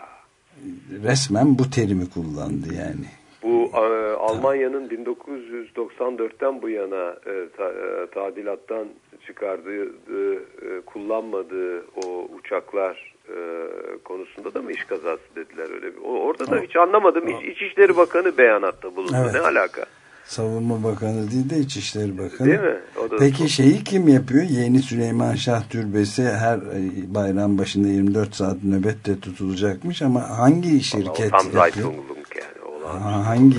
Resmen bu terimi kullandı yani. Bu e, Almanya'nın 1994'ten bu yana e, ta, e, tadilattan çıkardığı, e, kullanmadığı o uçaklar e, konusunda da mı iş kazası dediler öyle bir. O, orada da hiç anlamadım. İç, İçişleri Bakanı beyanatta bulundu. Evet. Ne alaka? Savunma Bakanı değil de İçişleri Bakanı. Değil mi? O da Peki şeyi kim yapıyor? Yeni Süleyman Şah Türbesi her e, bayram başında 24 saat nöbette tutulacakmış ama hangi şirket tam yapıyor? Zaytungluk Olan Ha, hangi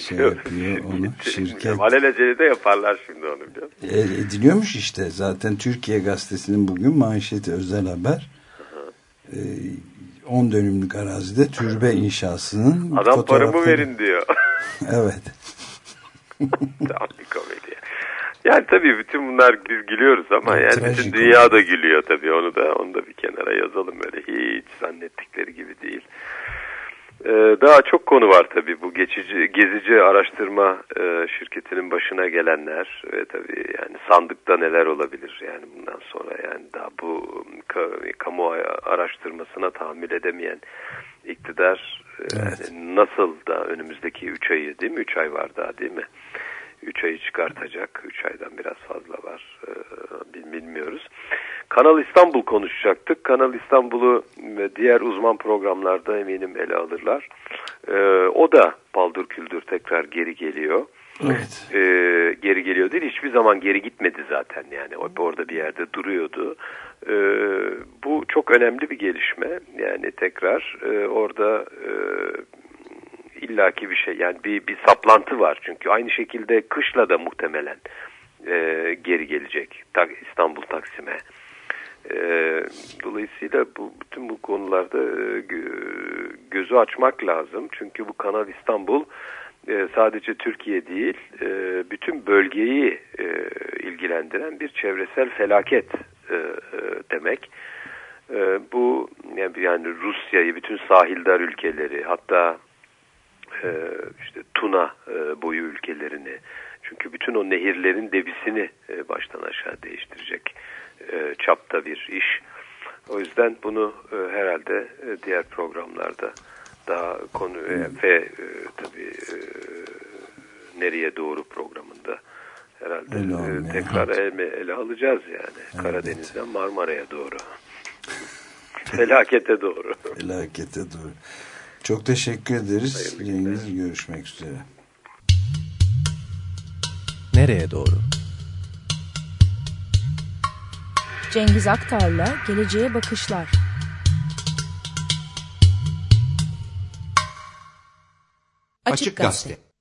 şey yapıyor onu? Şirket Alelacele de yaparlar şimdi onu biliyor? E, ediliyormuş işte. Zaten Türkiye Gazetesi'nin bugün manşeti özel haber. E, 10 dönümlük arazide türbe inşasının Adam paramı fotoğrafları- verin diyor. Evet. Tam bir komedi. Yani tabii bütün bunlar biz gülüyoruz ama Evet, yani bütün dünya da gülüyor tabii onu da onu da bir kenara yazalım öyle hiç zannettikleri gibi değil. Ee, daha çok konu var tabii bu geçici gezici araştırma e, şirketinin başına gelenler ve tabii yani sandıkta neler olabilir? Yani bundan sonra yani daha bu ka- kamu araştırmasına tahammül edemeyen iktidar e, yani nasıl da önümüzdeki 3 ayı değil mi? 3 ay var daha değil mi? 3 ayı çıkartacak. 3 aydan biraz fazla var. E, bil- bilmiyoruz. Kanal İstanbul konuşacaktık. Kanal İstanbul'u diğer uzman programlarda eminim ele alırlar. E, o da paldır küldür tekrar geri geliyor. Evet. E, geri geliyor değil hiçbir zaman geri gitmedi zaten yani O- orada bir yerde duruyordu. E, bu çok önemli bir gelişme yani tekrar e, orada e, illaki bir şey yani bir, bir saplantı var çünkü aynı şekilde kışla da muhtemelen e, geri gelecek İstanbul Taksim'e. E, dolayısıyla bu bütün bu konularda e, gö- gözü açmak lazım çünkü bu Kanal İstanbul e, sadece Türkiye değil e, bütün bölgeyi e, ilgilendiren bir çevresel felaket e, e, demek. E, bu yani, yani Rusya'yı bütün sahildar ülkeleri hatta e, işte Tuna e, boyu ülkelerini çünkü bütün o nehirlerin debisini e, baştan aşağı değiştirecek e, çapta bir iş. O yüzden bunu e, herhalde e, diğer programlarda daha konu e, ve e, tabii e, nereye doğru programında herhalde e, tekrar ele, ele alacağız yani Karadeniz'den Marmara'ya doğru. Felakete doğru. Felakete doğru. Çok teşekkür ederiz. Cengiz görüşmek üzere. Nereye doğru? Cengiz Aktar'la Geleceğe Bakışlar. Açık Gazete.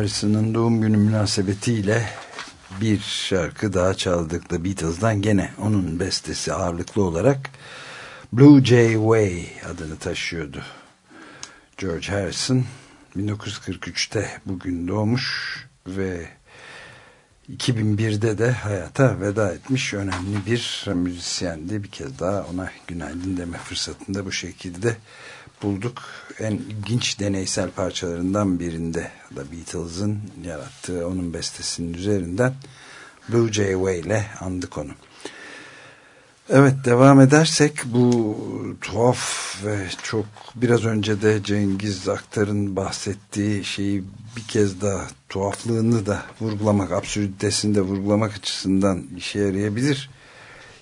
Harrison'ın doğum günü münasebetiyle bir şarkı daha çaldık The Beatles'dan gene onun bestesi ağırlıklı olarak Blue Jay Way adını taşıyordu. George Harrison 1943'te bugün doğmuş ve 2001'de de hayata veda etmiş önemli bir müzisyendi. Bir kez daha ona günaydın deme fırsatında bu şekilde bulduk. En ilginç deneysel parçalarından birinde da Beatles'ın yarattığı onun bestesinin üzerinden Blue Jay Way ile andık onu. Evet devam edersek bu tuhaf ve çok biraz önce de Cengiz Aktar'ın bahsettiği şeyi bir kez daha tuhaflığını da vurgulamak, absürditesini de vurgulamak açısından işe yarayabilir.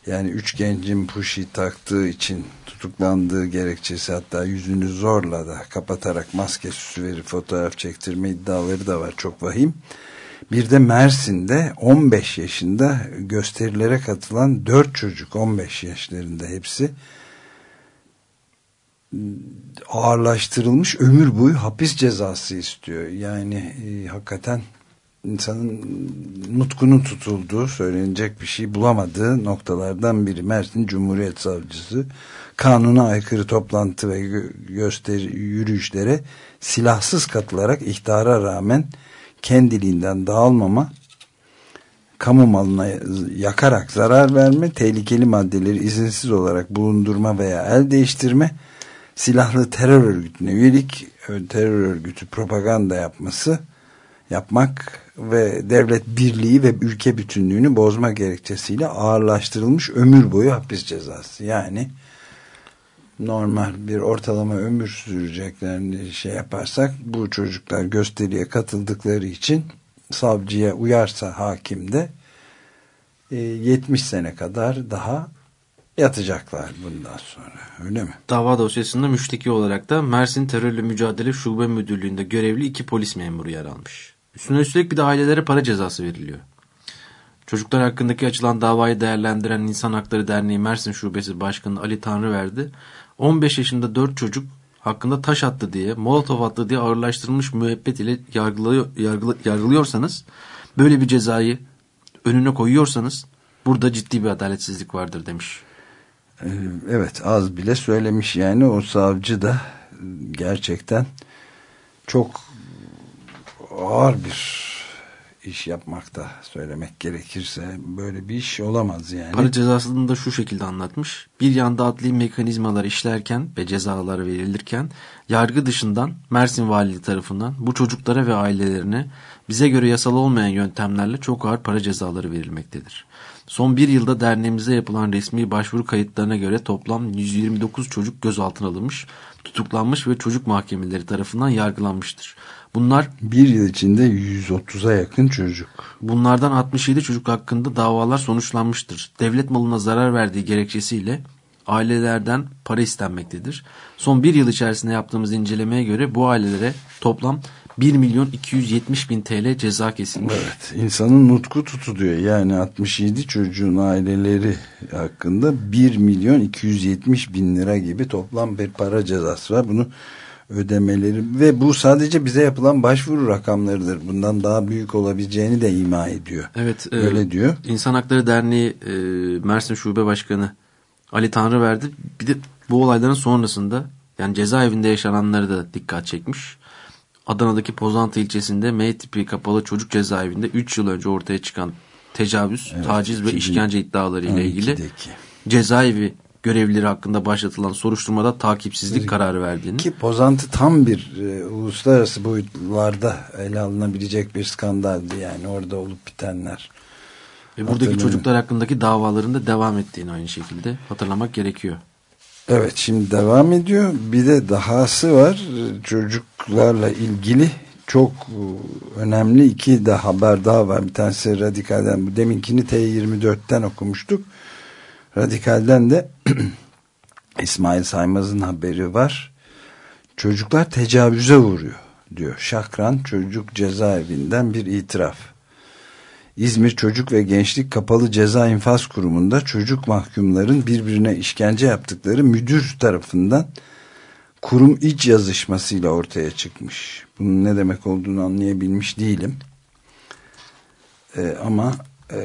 Yani üç gencin puşi taktığı için tutuklandığı gerekçesi hatta yüzünü zorla da kapatarak maske süsü verip fotoğraf çektirme iddiaları da var çok vahim. Bir de Mersin'de 15 yaşında gösterilere katılan 4 çocuk 15 yaşlarında hepsi ağırlaştırılmış ömür boyu hapis cezası istiyor. Yani e, hakikaten insanın nutkunun tutulduğu söylenecek bir şey bulamadığı noktalardan biri. Mersin Cumhuriyet Savcısı kanuna aykırı toplantı ve gö gösteri yürüyüşlere silahsız katılarak ihtara rağmen kendiliğinden dağılmama kamu malına yakarak zarar verme, tehlikeli maddeleri izinsiz olarak bulundurma veya el değiştirme, silahlı terör örgütüne üyelik, terör örgütü propaganda yapması, yapmak ve devlet birliği ve ülke bütünlüğünü bozma gerekçesiyle ağırlaştırılmış ömür boyu hapis cezası. Yani normal bir ortalama ömür süreceklerini şey yaparsak bu çocuklar gösteriye katıldıkları için savcıya uyarsa hakim de e, 70 sene kadar daha yatacaklar bundan sonra öyle mi? Dava dosyasında müşteki olarak da Mersin Terörle Mücadele Şube Müdürlüğü'nde görevli iki polis memuru yer almış. Üstüne üstelik bir de ailelere para cezası veriliyor. Çocuklar hakkındaki açılan davayı değerlendiren İnsan Hakları Derneği Mersin Şubesi Başkanı Ali Tanrıverdi 15 yaşında 4 çocuk hakkında taş attı diye, molotov attı diye ağırlaştırılmış müebbet ile yargılıyor, yargılı, yargılıyorsanız, böyle bir cezayı önüne koyuyorsanız, Burada ciddi bir adaletsizlik vardır demiş. Ee, Evet az bile söylemiş yani o savcı da gerçekten çok ağır bir iş yapmakta söylemek gerekirse böyle bir iş olamaz yani. Para cezasını da şu şekilde anlatmış. Bir yanda adli mekanizmalar işlerken ve cezalar verilirken yargı dışından Mersin Valiliği tarafından bu çocuklara ve ailelerine bize göre yasal olmayan yöntemlerle çok ağır para cezaları verilmektedir. Son bir yılda derneğimize yapılan resmi başvuru kayıtlarına göre toplam 129 çocuk gözaltına alınmış, tutuklanmış ve çocuk mahkemeleri tarafından yargılanmıştır. Bunlar Bir yıl içinde 130'a yakın çocuk. Bunlardan 67 çocuk hakkında davalar sonuçlanmıştır. Devlet malına zarar verdiği gerekçesiyle ailelerden para istenmektedir. Son bir yıl içerisinde yaptığımız incelemeye göre bu ailelere toplam 1 milyon 270 bin TL ceza kesilmiş. Evet insanın nutku tutuluyor yani 67 çocuğun aileleri hakkında 1 milyon 270 bin lira gibi toplam bir para cezası var. Bunu ödemeleri ve bu sadece bize yapılan başvuru rakamlarıdır. Bundan daha büyük olabileceğini de ima ediyor. Evet. e, Öyle diyor. İnsan Hakları Derneği e, Mersin Şube Başkanı Ali Tanrıverdi bir de bu olayların sonrasında yani cezaevinde yaşananları da dikkat çekmiş. Adana'daki Pozantı ilçesinde M tipi kapalı çocuk cezaevinde 3 yıl önce ortaya çıkan tecavüz, taciz ve 2012'deki. işkence iddiaları ile ilgili 12'deki. cezaevi görevlileri hakkında başlatılan soruşturmada takipsizlik kararı verdiğini. Ki Pozantı tam bir e, uluslararası boyutlarda ele alınabilecek bir skandaldı yani orada olup bitenler. Ve buradaki çocuklar hakkındaki davaların da devam ettiğini aynı şekilde hatırlamak gerekiyor. Evet şimdi devam ediyor. Bir de dahası var. Çocuklarla ilgili çok e, önemli iki de haber daha var. Bir tanesi Radikal'den. Bu deminkini T24'ten okumuştuk. Radikal'den de İsmail Saymaz'ın haberi var. Çocuklar tecavüze uğruyor diyor. Şakran Çocuk Cezaevinden bir itiraf. İzmir Çocuk ve Gençlik Kapalı Ceza İnfaz Kurumu'nda çocuk mahkumların birbirine işkence yaptıkları müdür tarafından kurum iç yazışmasıyla ortaya çıkmış. Bunun ne demek olduğunu anlayabilmiş değilim. Ee, ama e,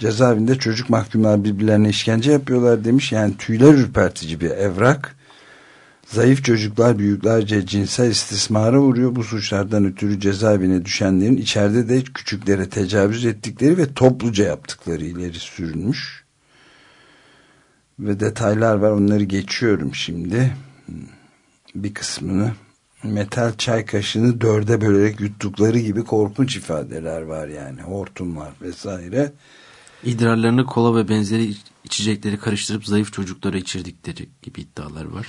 cezaevinde çocuk mahkumlar birbirlerine işkence yapıyorlar demiş. Yani tüyler ürpertici bir evrak. Zayıf çocuklar büyüklerce cinsel istismara uğruyor. Bu suçlardan ötürü cezaevine düşenlerin içeride de küçüklere tecavüz ettikleri ve topluca yaptıkları ileri sürülmüş. Ve detaylar var onları geçiyorum şimdi. Bir kısmını metal çay kaşığını dörde bölerek yuttukları gibi korkunç ifadeler var yani. Hortumlar vesaire. İdrarlarını kola ve benzeri iç- içecekleri karıştırıp zayıf çocuklara içirdikleri gibi iddialar var.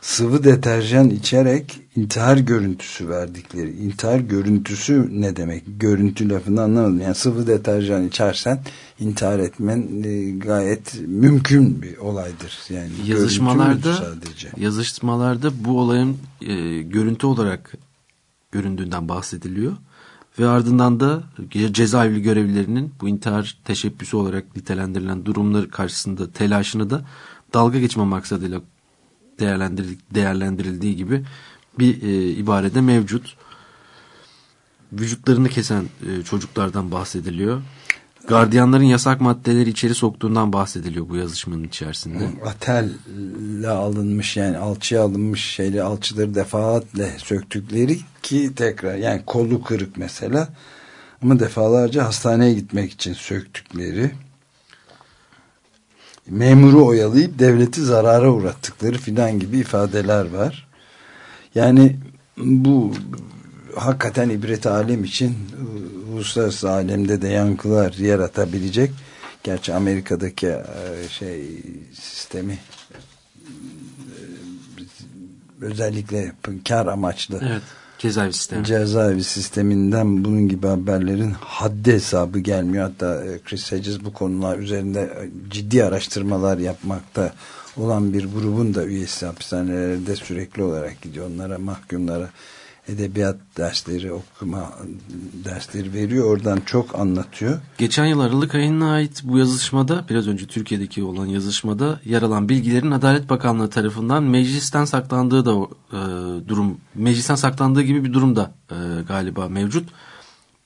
sıvı deterjan içerek intihar görüntüsü verdikleri. İntihar görüntüsü ne demek? Görüntü lafını anlamadım. Yani sıvı deterjan içersen intihar etmen e, gayet mümkün bir olaydır. Yani Yazışmalarda sadece. yazışmalarda bu olayın e, görüntü olarak göründüğünden bahsediliyor ve ardından da ce- cezaevi görevlilerinin bu intihar teşebbüsü olarak nitelendirilen durumlar karşısında telaşını da dalga geçme maksadıyla değerlendirildiği gibi bir e, ibarede mevcut. Vücutlarını kesen e, çocuklardan bahsediliyor. Gardiyanların yasak maddeleri içeri soktuğundan bahsediliyor bu yazışmanın içerisinde. Atelle alınmış yani alçıya alınmış şeyle alçıları defaatle söktükleri ki tekrar yani kolu kırık mesela ama defalarca hastaneye gitmek için söktükleri memuru oyalayıp devleti zarara uğrattıkları filan gibi ifadeler var. Yani bu hakikaten ibret alem için e, uluslararası alemde de yankılar yaratabilecek. Gerçi Amerika'daki e, şey sistemi e, özellikle kar amaçlı Evet. Cezaevi sistemi. cezaevi sisteminden bunun gibi haberlerin haddi hesabı gelmiyor. Hatta Chris Hedges bu konular üzerinde ciddi araştırmalar yapmakta olan bir grubun da üyesi hapishanelerde sürekli olarak gidiyor. Onlara mahkumlara edebiyat dersleri okuma dersleri veriyor. Oradan çok anlatıyor. Geçen yıl Aralık ayına ait bu yazışmada biraz önce Türkiye'deki olan yazışmada yer alan bilgilerin Adalet Bakanlığı tarafından meclisten saklandığı da e, durum meclisten saklandığı gibi bir durum da e, galiba mevcut.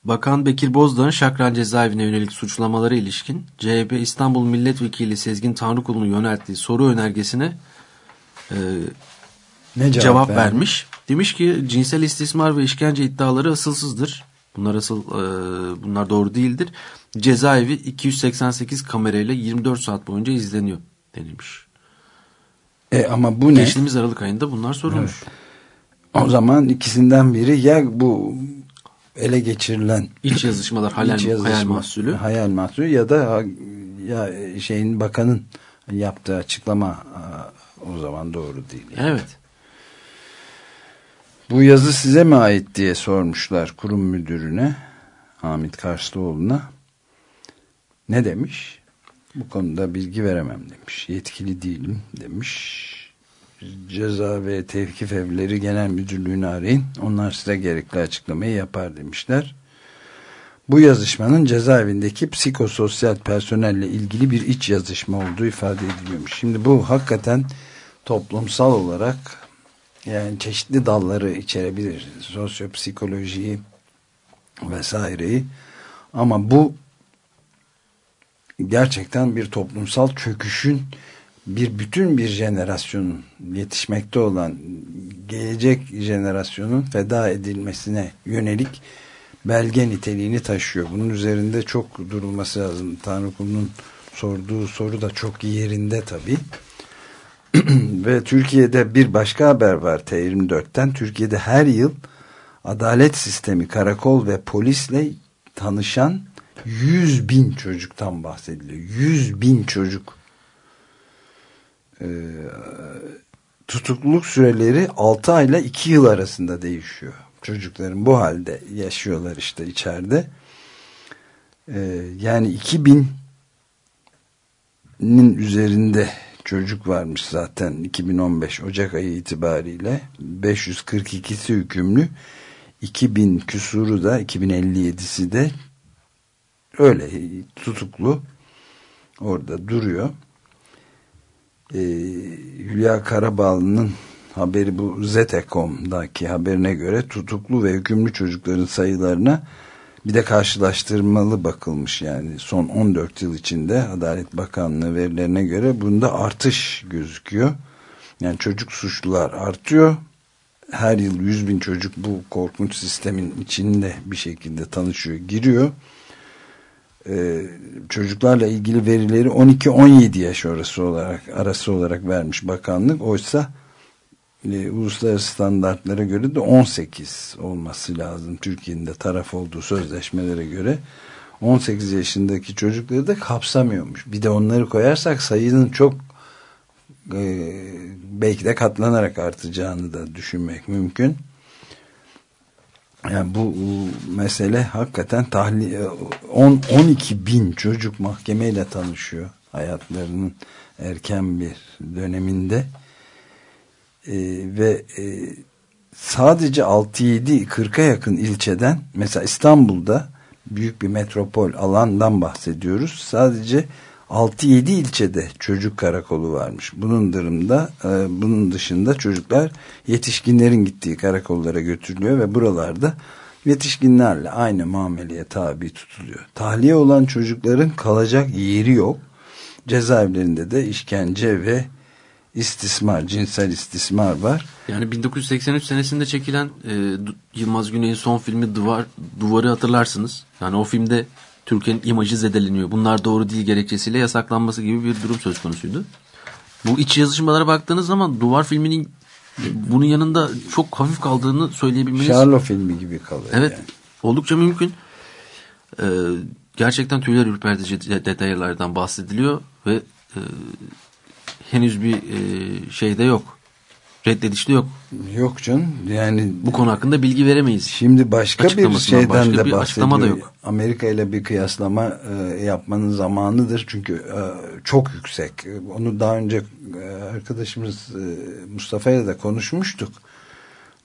Bakan Bekir Bozdağ'ın Şakran cezaevine yönelik suçlamalara ilişkin CHP İstanbul Milletvekili Sezgin Tanrıkulu'nun yönelttiği soru önergesine e, Ne cevap, cevap, vermiş. Demiş ki cinsel istismar ve işkence iddiaları asılsızdır. Bunlar asıl e, bunlar doğru değildir. Cezaevi 288 kamerayla 24 saat boyunca izleniyor denilmiş. E, ama bu ne? Geçtiğimiz Aralık ayında bunlar sorulmuş. O zaman ikisinden biri ya bu ele geçirilen İç yazışmalar hayal, iç yazışma, hayal mahsulü. hayal mahsulü ya da ya şeyin bakanın yaptığı açıklama o zaman doğru değil. yani. Evet. Bu yazı size mi ait diye sormuşlar kurum müdürüne Hamit Karslıoğlu'na. Ne demiş? Bu konuda bilgi veremem demiş. Yetkili değilim demiş. Ceza ve Tevkif Evleri Genel Müdürlüğü'nü arayın. Onlar size gerekli açıklamayı yapar demişler. Bu yazışmanın cezaevindeki psikososyal personelle ilgili bir iç yazışma olduğu ifade ediliyormuş. Şimdi bu hakikaten toplumsal olarak yani çeşitli dalları içerebilir. Sosyopsikolojiyi vesaireyi. Ama bu gerçekten bir toplumsal çöküşün bir bütün bir jenerasyonun yetişmekte olan gelecek jenerasyonun feda edilmesine yönelik belge niteliğini taşıyor. Bunun üzerinde çok durulması lazım. Tanrı sorduğu soru da çok yerinde tabii. Ve Türkiye'de bir başka haber var T24'ten. Türkiye'de her yıl adalet sistemi, karakol ve polisle tanışan 100 bin çocuktan bahsediliyor. 100 bin çocuk. Ee, tutukluluk süreleri 6 ayla 2 yıl arasında değişiyor. Çocukların bu halde yaşıyorlar işte içeride. Ee, yani 2000'nin üzerinde çocuk varmış zaten 2015 Ocak ayı itibariyle 542'si hükümlü 2000 küsuru da 2057'si de öyle tutuklu orada duruyor. Ee, Hülya Karabağlı'nın haberi bu Zete.com'daki haberine göre tutuklu ve hükümlü çocukların sayılarına bir de karşılaştırmalı bakılmış yani son 14 yıl içinde Adalet Bakanlığı verilerine göre bunda artış gözüküyor. Yani çocuk suçlular artıyor. Her yıl 100 bin çocuk bu korkunç sistemin içinde bir şekilde tanışıyor, giriyor. Ee, çocuklarla ilgili verileri 12-17 yaş arası olarak arası olarak vermiş bakanlık. Oysa e, uluslararası standartlara göre de 18 olması lazım. Türkiye'nin de taraf olduğu sözleşmelere göre 18 yaşındaki çocukları da kapsamıyormuş. Bir de onları koyarsak sayının çok e, belki de katlanarak artacağını da düşünmek mümkün. Yani bu, mesele hakikaten tahli 10 12 bin çocuk mahkemeyle tanışıyor hayatlarının erken bir döneminde e, ve e, sadece 6-7 40'a yakın ilçeden mesela İstanbul'da büyük bir metropol alandan bahsediyoruz. Sadece 6-7 ilçede çocuk karakolu varmış. Bunun dırımda, e, bunun dışında çocuklar yetişkinlerin gittiği karakollara götürülüyor ve buralarda yetişkinlerle aynı muameleye tabi tutuluyor. Tahliye olan çocukların kalacak yeri yok. Cezaevlerinde de işkence ve istismar, cinsel istismar var. Yani 1983 senesinde çekilen e, Yılmaz Güney'in son filmi Duvar Duvarı hatırlarsınız. Yani o filmde Türkiye'nin imajı zedeleniyor. Bunlar doğru değil gerekçesiyle yasaklanması gibi bir durum söz konusuydu. Bu iç yazışmalara baktığınız zaman Duvar filminin bunun yanında çok hafif kaldığını söyleyebilmeniz Charlo filmi gibi kalıyor. Evet. yani. Oldukça mümkün. Ee, gerçekten tüyler ürpertici de- detaylardan bahsediliyor ve e, henüz bir e, şey de yok. Reddediş de yok. Yok canım yani Bu konu hakkında bilgi veremeyiz. Şimdi başka bir şeyden başka de bir açıklama da bahsediyor. yok. Amerika ile bir kıyaslama e, yapmanın zamanıdır. Çünkü e, çok yüksek. Onu daha önce e, arkadaşımız e, Mustafa ile de konuşmuştuk.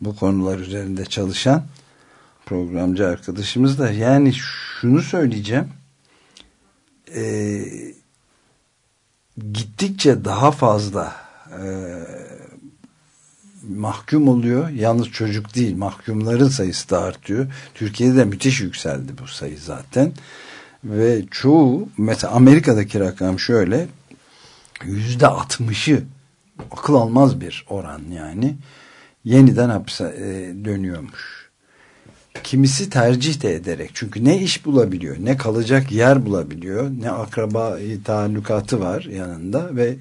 Bu konular üzerinde çalışan programcı arkadaşımız da. Yani şunu söyleyeceğim. E, gittikçe daha fazla e, mahkum oluyor. Yalnız çocuk değil mahkumların sayısı da artıyor. Türkiye'de de müthiş yükseldi bu sayı zaten. Ve çoğu mesela Amerika'daki rakam şöyle yüzde altmışı akıl almaz bir oran yani yeniden hapse e, dönüyormuş. Kimisi tercih de ederek çünkü ne iş bulabiliyor ne kalacak yer bulabiliyor ne akraba taallukatı var yanında ve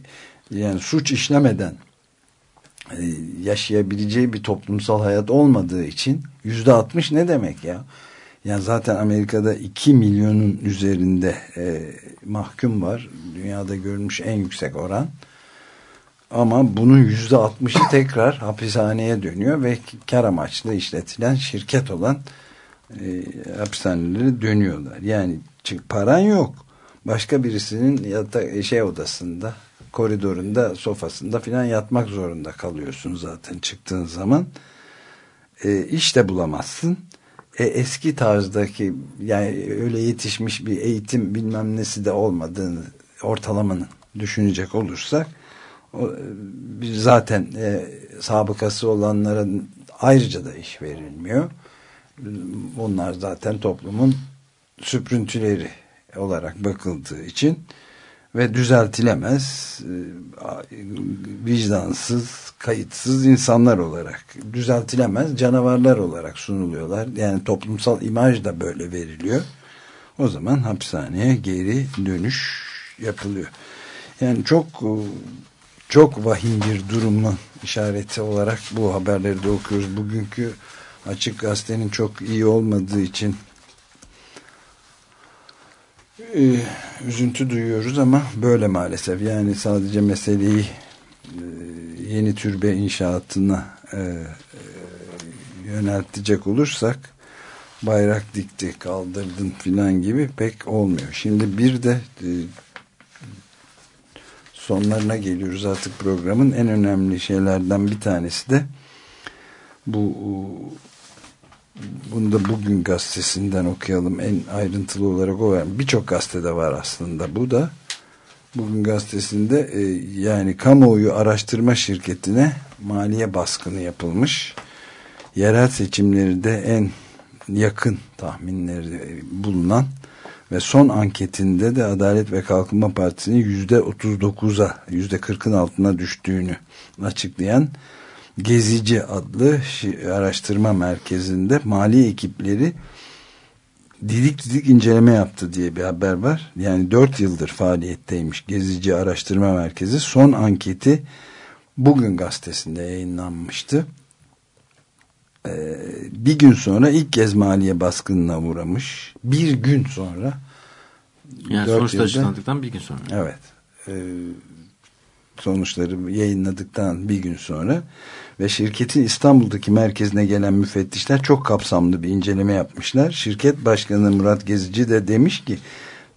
yani suç işlemeden e, yaşayabileceği bir toplumsal hayat olmadığı için yüzde altmış ne demek ya? Yani zaten Amerika'da 2 milyonun üzerinde e, mahkum var. Dünyada görülmüş en yüksek oran. Ama bunun yüzde altmışı tekrar hapishaneye dönüyor ve kar amaçlı işletilen şirket olan e, hapishanelere dönüyorlar. Yani paran yok. Başka birisinin yata, şey odasında koridorunda sofasında filan yatmak zorunda kalıyorsun zaten çıktığın zaman. E, iş de bulamazsın. E, eski tarzdaki yani öyle yetişmiş bir eğitim bilmem nesi de olmadığını ortalamanın düşünecek olursak zaten e, sabıkası olanların ayrıca da iş verilmiyor. Onlar zaten toplumun süprüntüleri olarak bakıldığı için ve düzeltilemez e, vicdansız kayıtsız insanlar olarak düzeltilemez canavarlar olarak sunuluyorlar. Yani toplumsal imaj da böyle veriliyor. O zaman hapishaneye geri dönüş yapılıyor. Yani çok çok vahim bir durumun işareti olarak bu haberleri de okuyoruz bugünkü Açık Gazete'nin çok iyi olmadığı için e, üzüntü duyuyoruz ama böyle maalesef. Yani sadece meseleyi e, yeni türbe inşaatına e, e, yöneltecek olursak bayrak dikti, kaldırdın filan gibi pek olmuyor. Şimdi bir de e, sonlarına geliyoruz artık programın en önemli şeylerden bir tanesi de bu bunu da bugün gazetesinden okuyalım. En ayrıntılı olarak o var. Birçok gazetede var aslında. Bu da bugün gazetesinde e, yani kamuoyu araştırma şirketine maliye baskını yapılmış. Yerel seçimleri de en yakın tahminleri bulunan ve son anketinde de Adalet ve Kalkınma Partisi'nin yüzde 39'a yüzde 40'ın altına düştüğünü açıklayan Gezici adlı araştırma merkezinde mali ekipleri didik didik inceleme yaptı diye bir haber var. Yani dört yıldır faaliyetteymiş Gezici Araştırma Merkezi. Son anketi bugün gazetesinde yayınlanmıştı. Ee, bir gün sonra ilk kez maliye baskınına uğramış. Bir gün sonra yani sonuçta açıklandıktan bir gün sonra. Evet. E, sonuçları yayınladıktan bir gün sonra ve şirketin İstanbul'daki merkezine gelen müfettişler çok kapsamlı bir inceleme yapmışlar. Şirket Başkanı Murat Gezici de demiş ki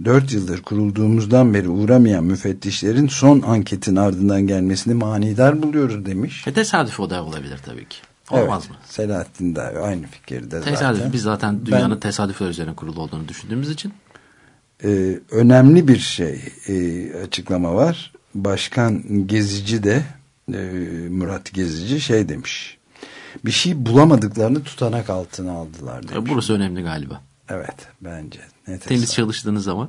4 yıldır kurulduğumuzdan beri uğramayan müfettişlerin son anketin ardından gelmesini manidar buluyoruz demiş. E tesadüf o da olabilir tabii ki. Olmaz evet, mı? Selahattin de aynı fikirde tesadüf, zaten. Biz zaten dünyanın ben, tesadüfler üzerine kurulu olduğunu düşündüğümüz için. E, önemli bir şey e, açıklama var. Başkan Gezici de e, Murat Gezici şey demiş. Bir şey bulamadıklarını tutanak altına aldılar demiş. E, burası önemli galiba. Evet bence. Ne Temiz çalıştığınız zaman.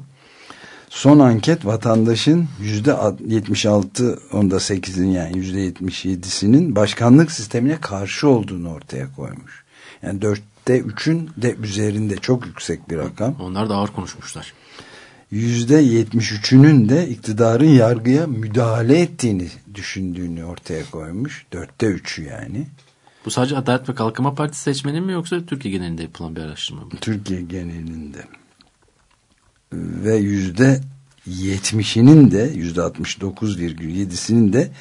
Son anket vatandaşın yüzde 76 onda 8'in yani yüzde 77'sinin başkanlık sistemine karşı olduğunu ortaya koymuş. Yani dörtte üçün de üzerinde çok yüksek bir rakam. Onlar da ağır konuşmuşlar yüzde 73'ünün de iktidarın yargıya müdahale ettiğini düşündüğünü ortaya koymuş. Dörtte üçü yani. Bu sadece Adalet ve Kalkınma Partisi seçmenin mi yoksa Türkiye genelinde yapılan bir araştırma mı? Türkiye genelinde. Ve yüzde yetmişinin de yüzde altmış dokuz virgül yedisinin de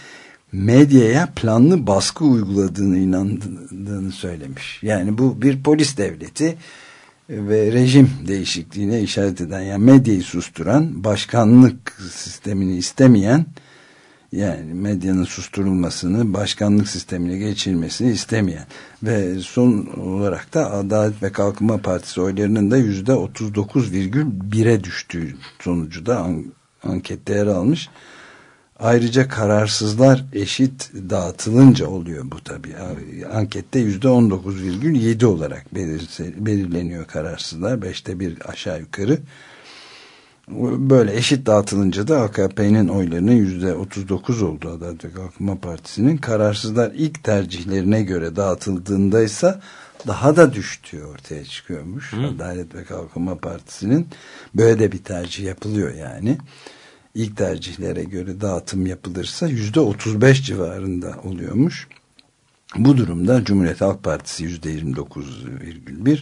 medyaya planlı baskı uyguladığını inandığını söylemiş. Yani bu bir polis devleti ve rejim değişikliğine işaret eden yani medyayı susturan başkanlık sistemini istemeyen yani medyanın susturulmasını başkanlık sistemine geçilmesini istemeyen ve son olarak da Adalet ve Kalkınma Partisi oylarının da yüzde 39,1'e düştüğü sonucu da an ankette yer almış. Ayrıca kararsızlar eşit dağıtılınca oluyor bu tabii. Ankette yüzde 19,7 olarak belirleniyor kararsızlar. Beşte bir aşağı yukarı. Böyle eşit dağıtılınca da AKP'nin oylarının yüzde 39 oldu Adalet Kalkınma Partisi'nin. Kararsızlar ilk tercihlerine göre dağıtıldığında ise daha da düştüğü ortaya çıkıyormuş. Hı. Adalet ve Kalkınma Partisi'nin böyle de bir tercih yapılıyor yani ilk tercihlere göre dağıtım yapılırsa yüzde 35 civarında oluyormuş. Bu durumda Cumhuriyet Halk Partisi yüzde 29,1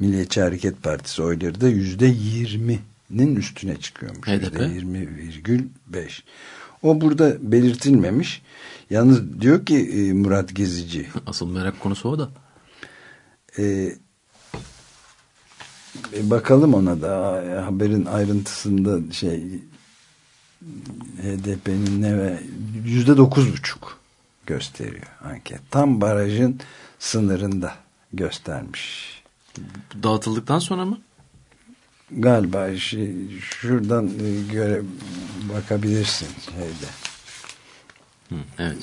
Milliyetçi Hareket Partisi oyları da yüzde 20'nin üstüne çıkıyormuş. Yüzde 20,5. O burada belirtilmemiş. Yalnız diyor ki e, Murat Gezici. Asıl merak konusu o da. E, e bakalım ona da haberin ayrıntısında şey HDP'nin ne ve yüzde dokuz buçuk gösteriyor anket. Tam barajın sınırında göstermiş. Dağıtıldıktan sonra mı? Galiba şey, şuradan e, göre bakabilirsin şeyde. Hı, evet.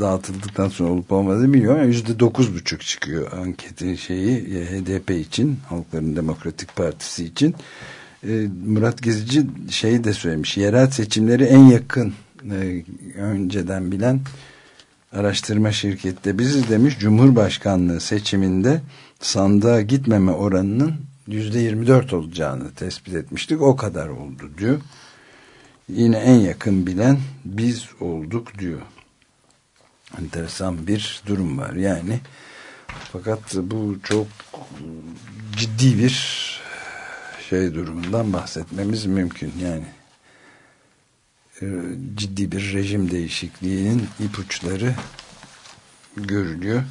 Dağıtıldıktan sonra olup olmadığını bilmiyorum ama yüzde dokuz buçuk çıkıyor anketin şeyi HDP için Halkların Demokratik Partisi için e, Murat Gezici şeyi de söylemiş. Yerel seçimleri en yakın e, önceden bilen araştırma şirkette biziz demiş. Cumhurbaşkanlığı seçiminde sandığa gitmeme oranının yüzde 24 olacağını tespit etmiştik. O kadar oldu diyor. Yine en yakın bilen biz olduk diyor. Enteresan bir durum var yani. Fakat bu çok ciddi bir şey durumundan bahsetmemiz mümkün. Yani e, ciddi bir rejim değişikliğinin ipuçları görülüyor.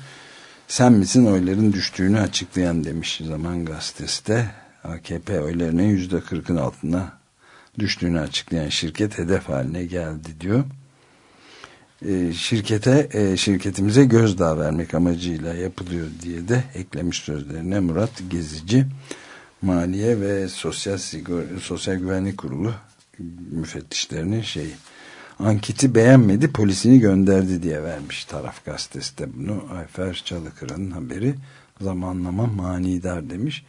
Sen misin oyların düştüğünü açıklayan demiş Zaman Gazetesi de AKP oylarının yüzde kırkın altına düştüğünü açıklayan şirket hedef haline geldi diyor. E, şirkete e, şirketimize gözdağı vermek amacıyla yapılıyor diye de eklemiş sözlerine Murat Gezici. Maliye ve Sosyal Sosyal Güvenlik Kurulu müfettişlerinin şey anketi beğenmedi polisini gönderdi diye vermiş taraf gazetesi de bunu Ayfer Çalıkıran'ın haberi zamanlama manidar demiş.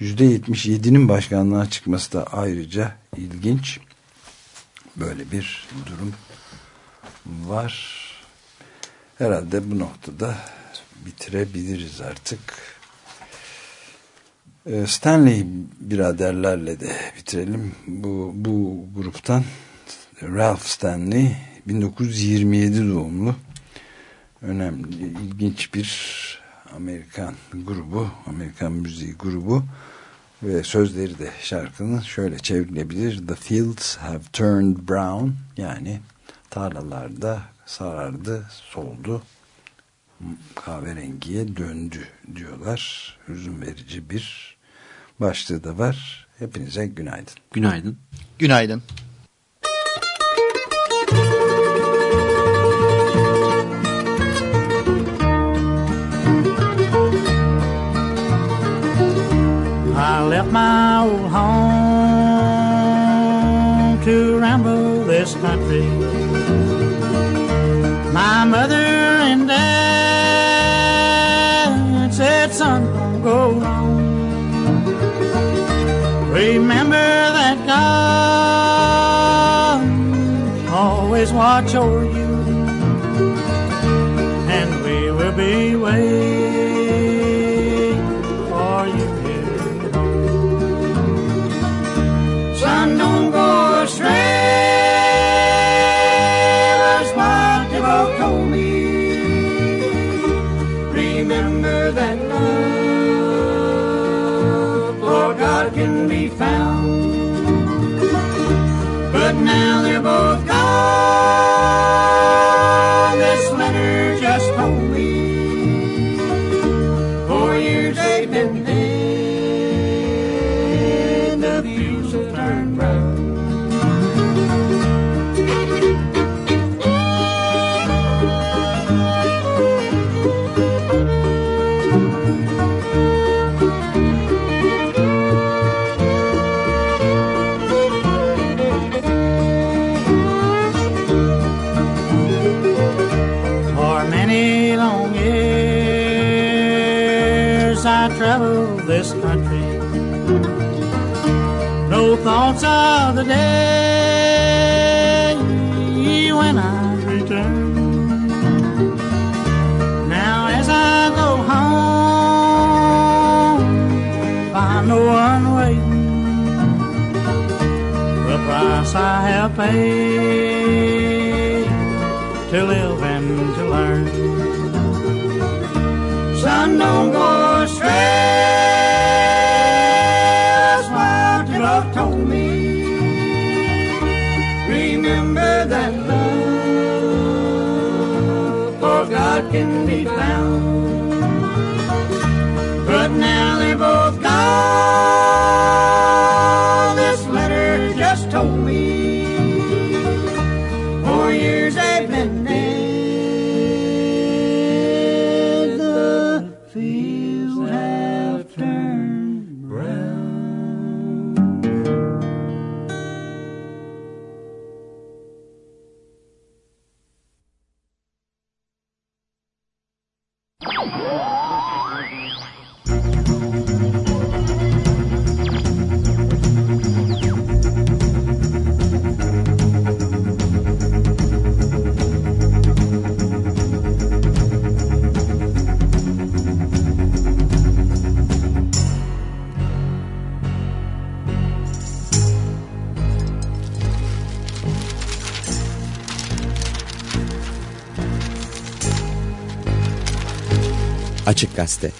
%77'nin başkanlığa çıkması da ayrıca ilginç. Böyle bir durum var. Herhalde bu noktada bitirebiliriz artık. Ee, Stanley biraderlerle de bitirelim. Bu, bu gruptan Ralph Stanley 1927 doğumlu önemli, ilginç bir Amerikan grubu, Amerikan müziği grubu ve sözleri de şarkının şöyle çevrilebilir. The fields have turned brown yani tarlalarda sarardı, soldu kahverengiye döndü diyorlar. Hüzün verici bir başlığı da var. Hepinize günaydın. Günaydın. Günaydın. I left my old home watch over you, thoughts of the day when I return. Now as I go home, find no one waiting. The price I have paid can be found. Gazete